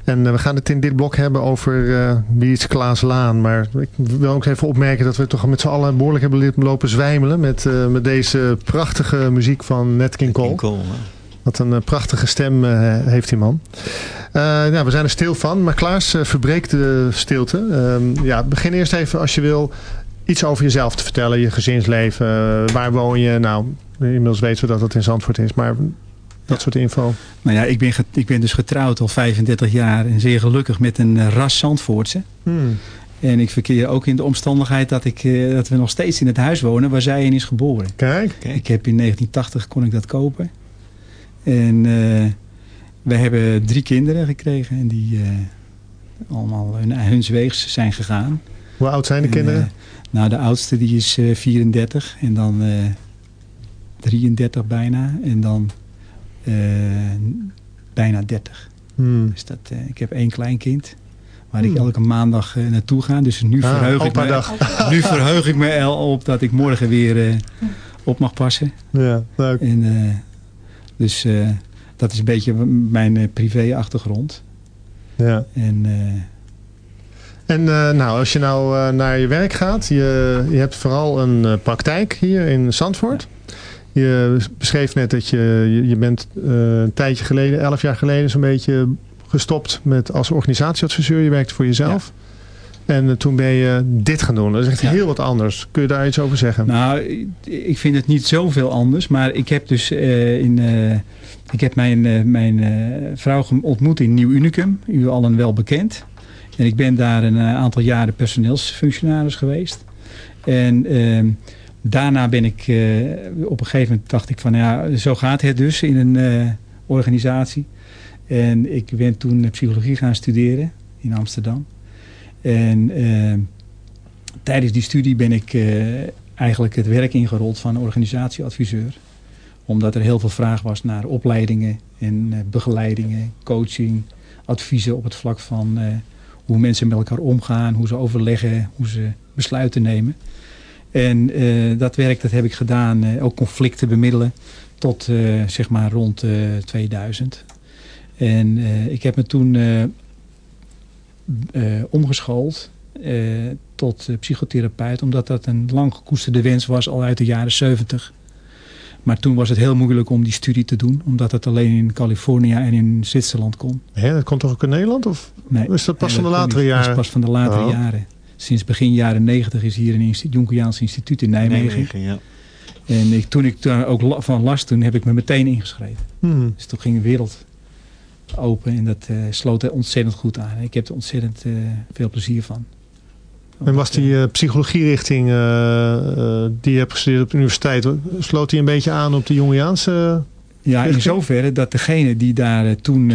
En eh, we gaan het in dit blok hebben over eh, wie is Klaas Laan. Maar ik wil ook even opmerken dat we toch met z'n allen behoorlijk hebben lopen zwijmelen met, eh, met deze prachtige muziek van Nat King Cole. King Cole, hè. Wat een prachtige stem heeft die man. nou, we zijn er stil van, maar Klaas verbreekt de stilte. Ehm, ja, begin eerst even als je wil iets over jezelf te vertellen. Je gezinsleven, waar woon je? Nou, inmiddels weten we dat het in Zandvoort is, maar dat soort info. Nou ja, ik ben, ik ben dus getrouwd al 35 jaar en zeer gelukkig met een ras Zandvoortse. Hmm. En ik verkeer ook in de omstandigheid dat, ik, dat we nog steeds in het huis wonen waar zij in is geboren. Kijk. Ik heb in 1980 kon ik dat kopen. En uh, we hebben drie kinderen gekregen en die uh, allemaal hun, hun weegs zijn gegaan. Hoe oud zijn de kinderen? Uh, nou, de oudste die is 34 en dan 33 bijna en dan bijna 30. Hmm. Dus dat, ik heb één kleinkind waar ik hmm. elke maandag naartoe ga. Dus nu, ah, verheug ik me, nu verheug ik me al op dat ik morgen weer op mag passen. Ja, leuk. En, dus dat is een beetje mijn privé-achtergrond. Ja. En, uh, en nou, als je nou naar je werk gaat, je, je hebt vooral een praktijk hier in Zandvoort. Je beschreef net dat je, je, je bent een tijdje geleden, elf jaar geleden zo'n beetje gestopt met als organisatieadviseur. Je werkte voor jezelf. Ja. En eh, toen ben je dit gaan doen. Dat is echt heel wat anders. Kun je daar iets over zeggen? Nou, ik vind het niet zoveel anders. Maar ik heb dus uh, in... Uh, ik heb mijn, mijn vrouw ontmoet in Nieuw Unicum. U allen wel bekend. En ik ben daar een aantal jaren personeelsfunctionaris geweest. En ehm, daarna ben ik... op een gegeven moment dacht ik van... Ja, zo gaat het dus in een organisatie. En ik ben toen psychologie gaan studeren in Amsterdam. En uh, tijdens die studie ben ik eigenlijk het werk ingerold van organisatieadviseur. Omdat er heel veel vraag was naar opleidingen en begeleidingen, coaching, adviezen op het vlak van hoe mensen met elkaar omgaan, hoe ze overleggen, hoe ze besluiten nemen. En dat werk dat heb ik gedaan, ook conflicten bemiddelen, tot zeg maar rond 2000. En ik heb me toen omgeschoold tot psychotherapeut. Omdat dat een lang gekoesterde wens was al uit de jaren 70. Maar toen was het heel moeilijk om die studie te doen. Omdat het alleen in Californië en in Zwitserland kon. Ja, dat komt toch ook in Nederland? Of nee, is dat pas van de latere jaren? Dat is pas van de latere oh. jaren. Sinds begin jaren 90 is hier een Junkiaans instituut in Nijmegen. Nijmegen ja. En ik, toen ik daar ook van las, toen heb ik me meteen ingeschreven. Hmm. Dus toen ging de wereld open en dat uh, sloot er ontzettend goed aan. Ik heb er ontzettend uh, veel plezier van. En was die uh, psychologierichting die je hebt gestudeerd op de universiteit, sloot die een beetje aan op de Jungiaanse ja, in zoverre dat degene die daar toen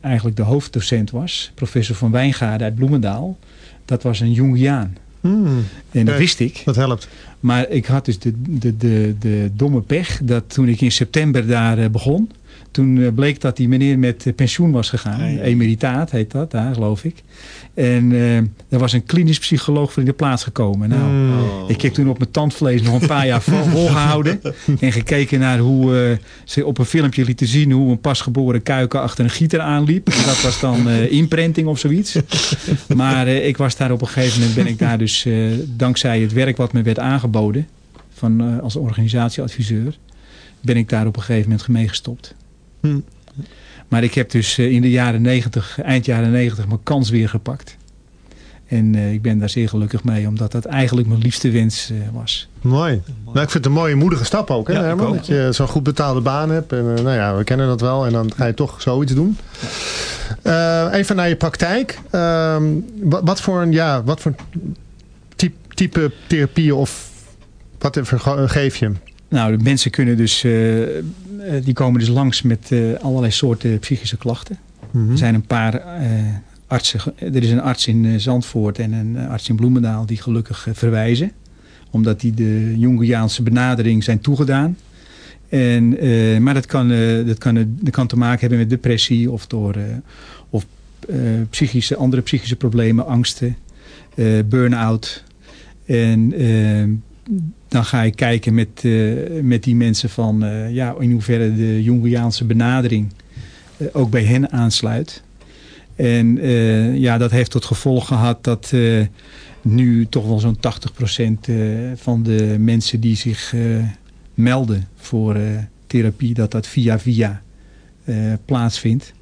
eigenlijk de hoofddocent was, professor van Wijngaarden uit Bloemendaal, dat was een Jungiaan. Hmm. En dat wist ik. Dat helpt. Maar ik had dus de, de, de, de domme pech dat toen ik in september daar begon, toen eh, bleek dat die meneer met eh, pensioen was gegaan. Emeritaat heet dat, daar geloof ik. En uh, er was een klinisch psycholoog voor in de plaats gekomen. Nou, hmm. Ik heb toen op mijn tandvlees nog een paar jaar volgehouden. en gekeken naar hoe uh, ze op een filmpje lieten zien... hoe een pasgeboren kuiken achter een gieter aanliep. En dat was dan uh, imprinting of zoiets. maar ik was daar op een gegeven moment... ben ik daar dus dankzij het werk wat me werd aangeboden... Van, als organisatieadviseur... ben ik daar op een gegeven moment mee gestopt. Hm. Maar ik heb dus eh, in de jaren 90, eind jaren 90 mijn kans weer gepakt. En uh, ik ben daar zeer gelukkig mee, omdat dat eigenlijk mijn liefste wens uh, was. Mooi. Nou, ik vind het een mooie moedige stap ook, hè, ja, Herman? Dat je zo'n goed betaalde baan hebt. En uh, nou ja, we kennen dat wel. En dan ga je toch zoiets doen. even naar je praktijk. Ehm, wat, wat, voor een, ja, wat voor type, type therapie of wat geef je? Nou, de mensen kunnen dus eh, die komen dus langs met eh, allerlei soorten psychische klachten. Mhm. Er zijn een paar eh, artsen. Er is een arts in Zandvoort en een arts in Bloemendaal die gelukkig verwijzen. Omdat die de Jungiaanse benadering zijn toegedaan. En, maar dat kan, dat, kan, dat kan te maken hebben met depressie of door of, psychische, andere psychische problemen, angsten, burn-out. En dan ga ik kijken met, uh, met die mensen van uh, ja, in hoeverre de Jungiaanse benadering uh, ook bij hen aansluit. En ja, dat heeft tot gevolg gehad dat nu toch wel zo'n 80% van de mensen die zich melden voor therapie, dat dat via via plaatsvindt.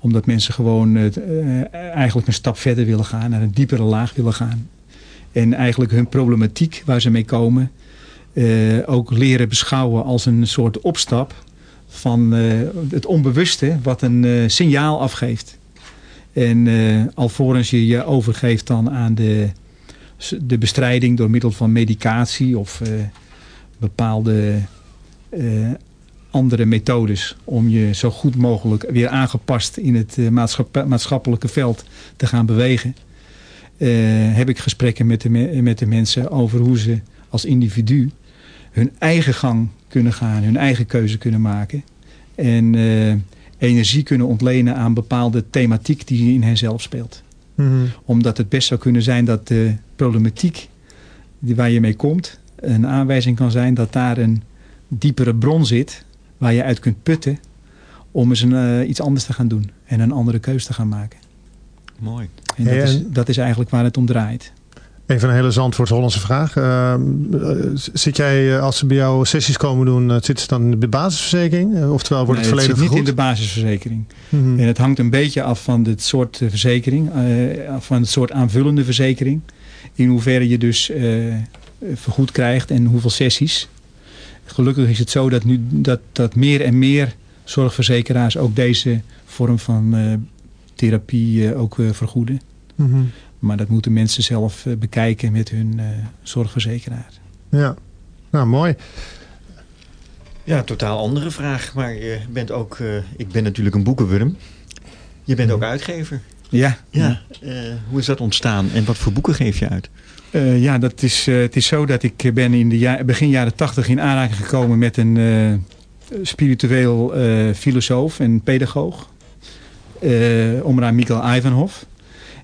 Omdat mensen gewoon eh, eh, eigenlijk een stap verder willen gaan. Naar een diepere laag willen gaan. En eigenlijk hun problematiek waar ze mee komen. eh, ook leren beschouwen als een soort opstap. Van eh, het onbewuste wat een eh, signaal afgeeft. En alvorens je je overgeeft dan aan de, de bestrijding door middel van medicatie of bepaalde andere methodes om je zo goed mogelijk weer aangepast in het maatschap- maatschappelijke veld te gaan bewegen. Eh, heb ik gesprekken met de, me- met de mensen over hoe ze als individu hun eigen gang kunnen gaan, hun eigen keuze kunnen maken. En eh, energie kunnen ontlenen aan bepaalde thematiek die in henzelf speelt. Mhm. Omdat het best zou kunnen zijn dat de problematiek die waar je mee komt... een aanwijzing kan zijn dat daar een diepere bron zit... waar je uit kunt putten om eens een, eh, iets anders te gaan doen. En een andere keus te gaan maken. Mooi. En dat, is, en- dat is eigenlijk waar het om draait. Even een hele Zandvoorts Hollandse vraag. Uh, uh, zit jij, uh, als ze bij jou sessies komen doen, uh, zitten ze dan in de basisverzekering? Uh, oftewel wordt Nee, het volledig zit niet in de basisverzekering. Mhm. En het hangt een beetje af van het soort eh, verzekering. eh, af van het soort aanvullende verzekering. In hoeverre je dus eh, vergoed krijgt en hoeveel sessies. Gelukkig is het zo dat, nu, dat, dat meer en meer zorgverzekeraars ook deze vorm van eh, therapie eh, ook eh, vergoeden. Mhm. Maar dat moeten mensen zelf eh, bekijken met hun eh, zorgverzekeraar. Ja, nou mooi. Ja, een totaal andere vraag. Maar je bent ook, eh, ik ben natuurlijk een boekenwurm. Je bent ook uitgever. Ja, Ja. eh, hoe is dat ontstaan en wat voor boeken geef je uit? Eh, ja, dat is, eh, het is zo dat ik ben in de ja- begin jaren tachtig in aanraking gekomen met een eh, spiritueel eh, filosoof en pedagoog. Eh Omra Mikhail Ivanhof.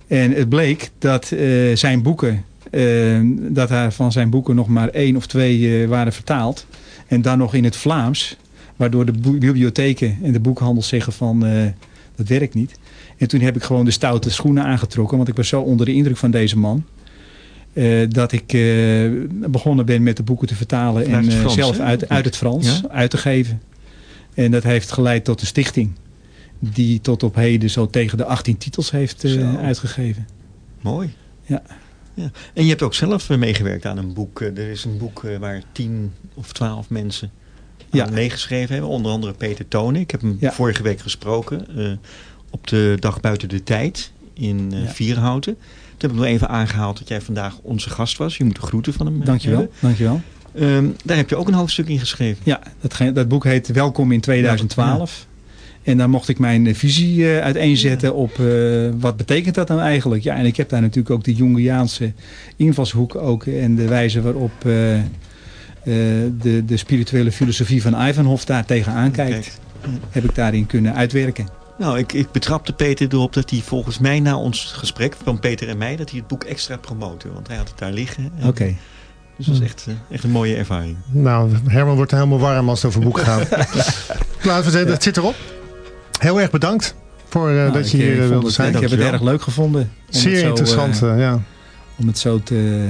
En het bleek dat eh, zijn boeken, eh, dat er van zijn boeken nog maar één of twee waren vertaald. En dan nog in het Vlaams. Waardoor de bibliotheken en de boekhandels zeggen van dat werkt niet. En toen heb ik gewoon de stoute schoenen aangetrokken. Want ik was zo onder de indruk van deze man. dat ik begonnen ben met de boeken te vertalen. En zelf uit, uit het Frans Ja? uit te geven. En dat heeft geleid tot een stichting. Die tot op heden zo tegen de 18 titels heeft eh, uitgegeven. Mooi. Ja. ja. En je hebt ook zelf eh, meegewerkt aan een boek. Eh, Er is een boek waar tien of twaalf mensen aan Ja. meegeschreven hebben. Onder andere Peter Tonen. Ik heb hem Ja. vorige week gesproken. op de dag buiten de tijd in Ja. Vierhouten. Toen heb ik nog even aangehaald dat jij vandaag onze gast was. Je moet de groeten van hem Dankjewel. hebben. Dankjewel. Ehm, daar heb je ook een hoofdstuk in geschreven. Ja, dat, dat boek heet Welkom in 2012. En daar mocht ik mijn eh, visie eh, uiteenzetten op eh, wat betekent dat nou eigenlijk. Ja, en ik heb daar natuurlijk ook de Jungiaanse invalshoek ook, en de wijze waarop eh, eh, de, de spirituele filosofie van Ivanhof daar tegenaan kijkt. Heb ik daarin kunnen uitwerken. Nou, ik, ik betrapte Peter erop dat hij volgens mij na ons gesprek van Peter en mij... dat hij het boek extra promoten. Want hij had het daar liggen. En- Oké. Dus dat was echt, echt een mooie ervaring. Nou, Herman wordt helemaal warm als het over boeken gaat. Laten we zeggen, dat zit erop. Heel erg bedankt voor eh, Nou, dat ik, je eh, hier eh, vond wilde zijn. Ik heb het erg leuk gevonden. Zeer zo, interessant, eh, eh, ja. om het zo te,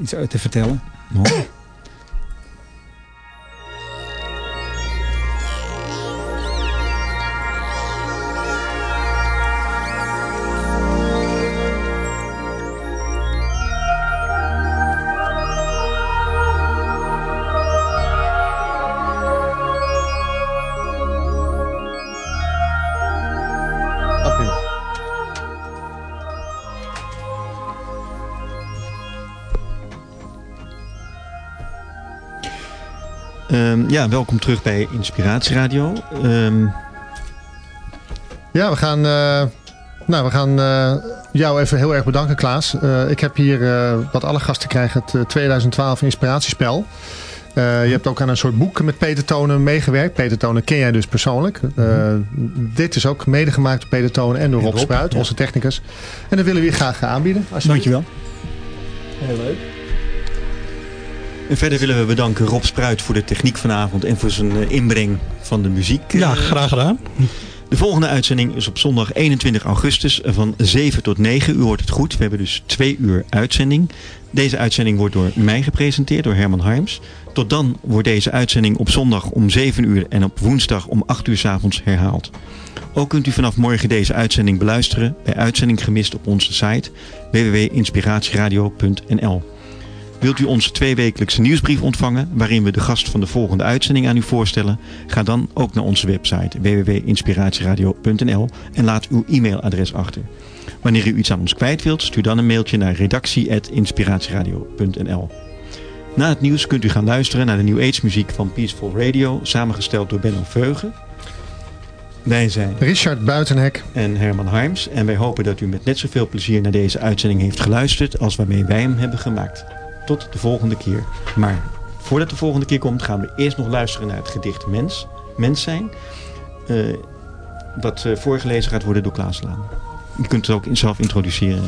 iets uit te vertellen. Ehm, ja, welkom terug bij Inspiratieradio. Ehm, Ja, we gaan, eh, nou, we gaan eh, jou even heel erg bedanken, Klaas. Eh, ik heb hier, eh, wat alle gasten krijgen, het eh, 2012 Inspiratiespel. Eh, je hebt ook aan een soort boek met Peter Tonen meegewerkt. Peter Tonen ken jij dus persoonlijk. Eh, Dit is ook mede gemaakt door Peter Tonen en door Rob Rob, Spruit, ja. onze technicus. En dat willen we je graag aanbieden. Dankjewel. Heel leuk. En verder willen we bedanken Rob Spruit voor de techniek vanavond... en voor zijn eh, inbreng van de muziek. Ja, graag gedaan. De volgende uitzending is op zondag 21 augustus van 7 tot 9. U hoort het goed. We hebben dus twee uur uitzending. Deze uitzending wordt door mij gepresenteerd, door Herman Harms. Tot dan wordt deze uitzending op zondag om 7 uur en op woensdag om 8 uur s avonds herhaald. Ook kunt u vanaf morgen deze uitzending beluisteren bij Uitzending Gemist op onze site www.inspiratieradio.nl. Wilt u onze tweewekelijkse nieuwsbrief ontvangen waarin we de gast van de volgende uitzending aan u voorstellen? Ga dan ook naar onze website www.inspiratieradio.nl en laat uw e-mailadres achter. Wanneer u iets aan ons kwijt wilt, stuur dan een mailtje naar redactie.inspiratieradio.nl. Na het nieuws kunt u gaan luisteren naar de New Age muziek van Peaceful Radio, samengesteld door Benno Veugen. Wij zijn Richard Buitenhek en Herman Harms en wij hopen dat u met net zoveel plezier naar deze uitzending heeft geluisterd als waarmee wij hem hebben gemaakt. Tot de volgende keer. Maar voordat de volgende keer komt gaan we eerst nog luisteren naar het gedicht Mens, Mens zijn. eh, wat eh, voorgelezen gaat worden door Klaas Laan. Je kunt het ook zelf introduceren.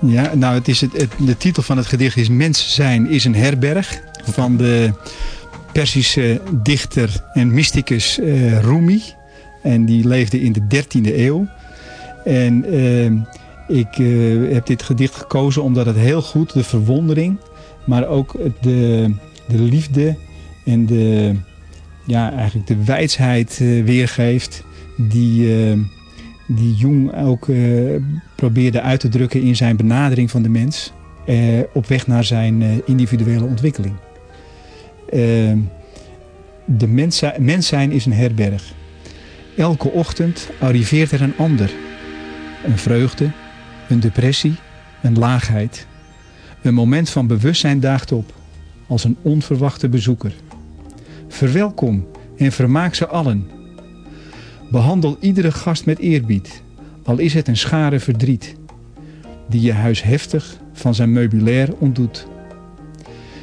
Ja, nou, het is het, de titel van het gedicht is Mens zijn is een herberg. Van de Persische dichter en mysticus eh, Rumi. En die leefde in de 13e eeuw. En ik eh, heb dit gedicht gekozen omdat het heel goed de verwondering, maar ook de, de liefde en de, ja, eigenlijk de wijsheid eh, weergeeft die, eh, die Jung ook probeerde uit te drukken in zijn benadering van de mens op weg naar zijn individuele ontwikkeling. Eh, de mens, mens zijn is een herberg. Elke ochtend arriveert er een ander. Een vreugde, een depressie, een laagheid. Een moment van bewustzijn daagt op, als een onverwachte bezoeker. Verwelkom en vermaak ze allen. Behandel iedere gast met eerbied, al is het een schare verdriet, die je huis heftig van zijn meubilair ontdoet.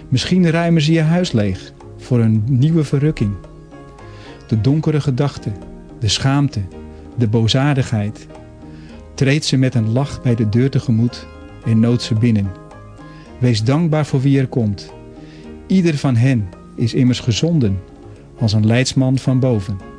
Misschien ruimen ze je huis leeg voor een nieuwe verrukking. De donkere gedachten, de schaamte, de boosaardigheid. Treed ze met een lach bij de deur tegemoet en nood ze binnen. Wees dankbaar voor wie er komt. Ieder van hen is immers gezonden als een leidsman van boven.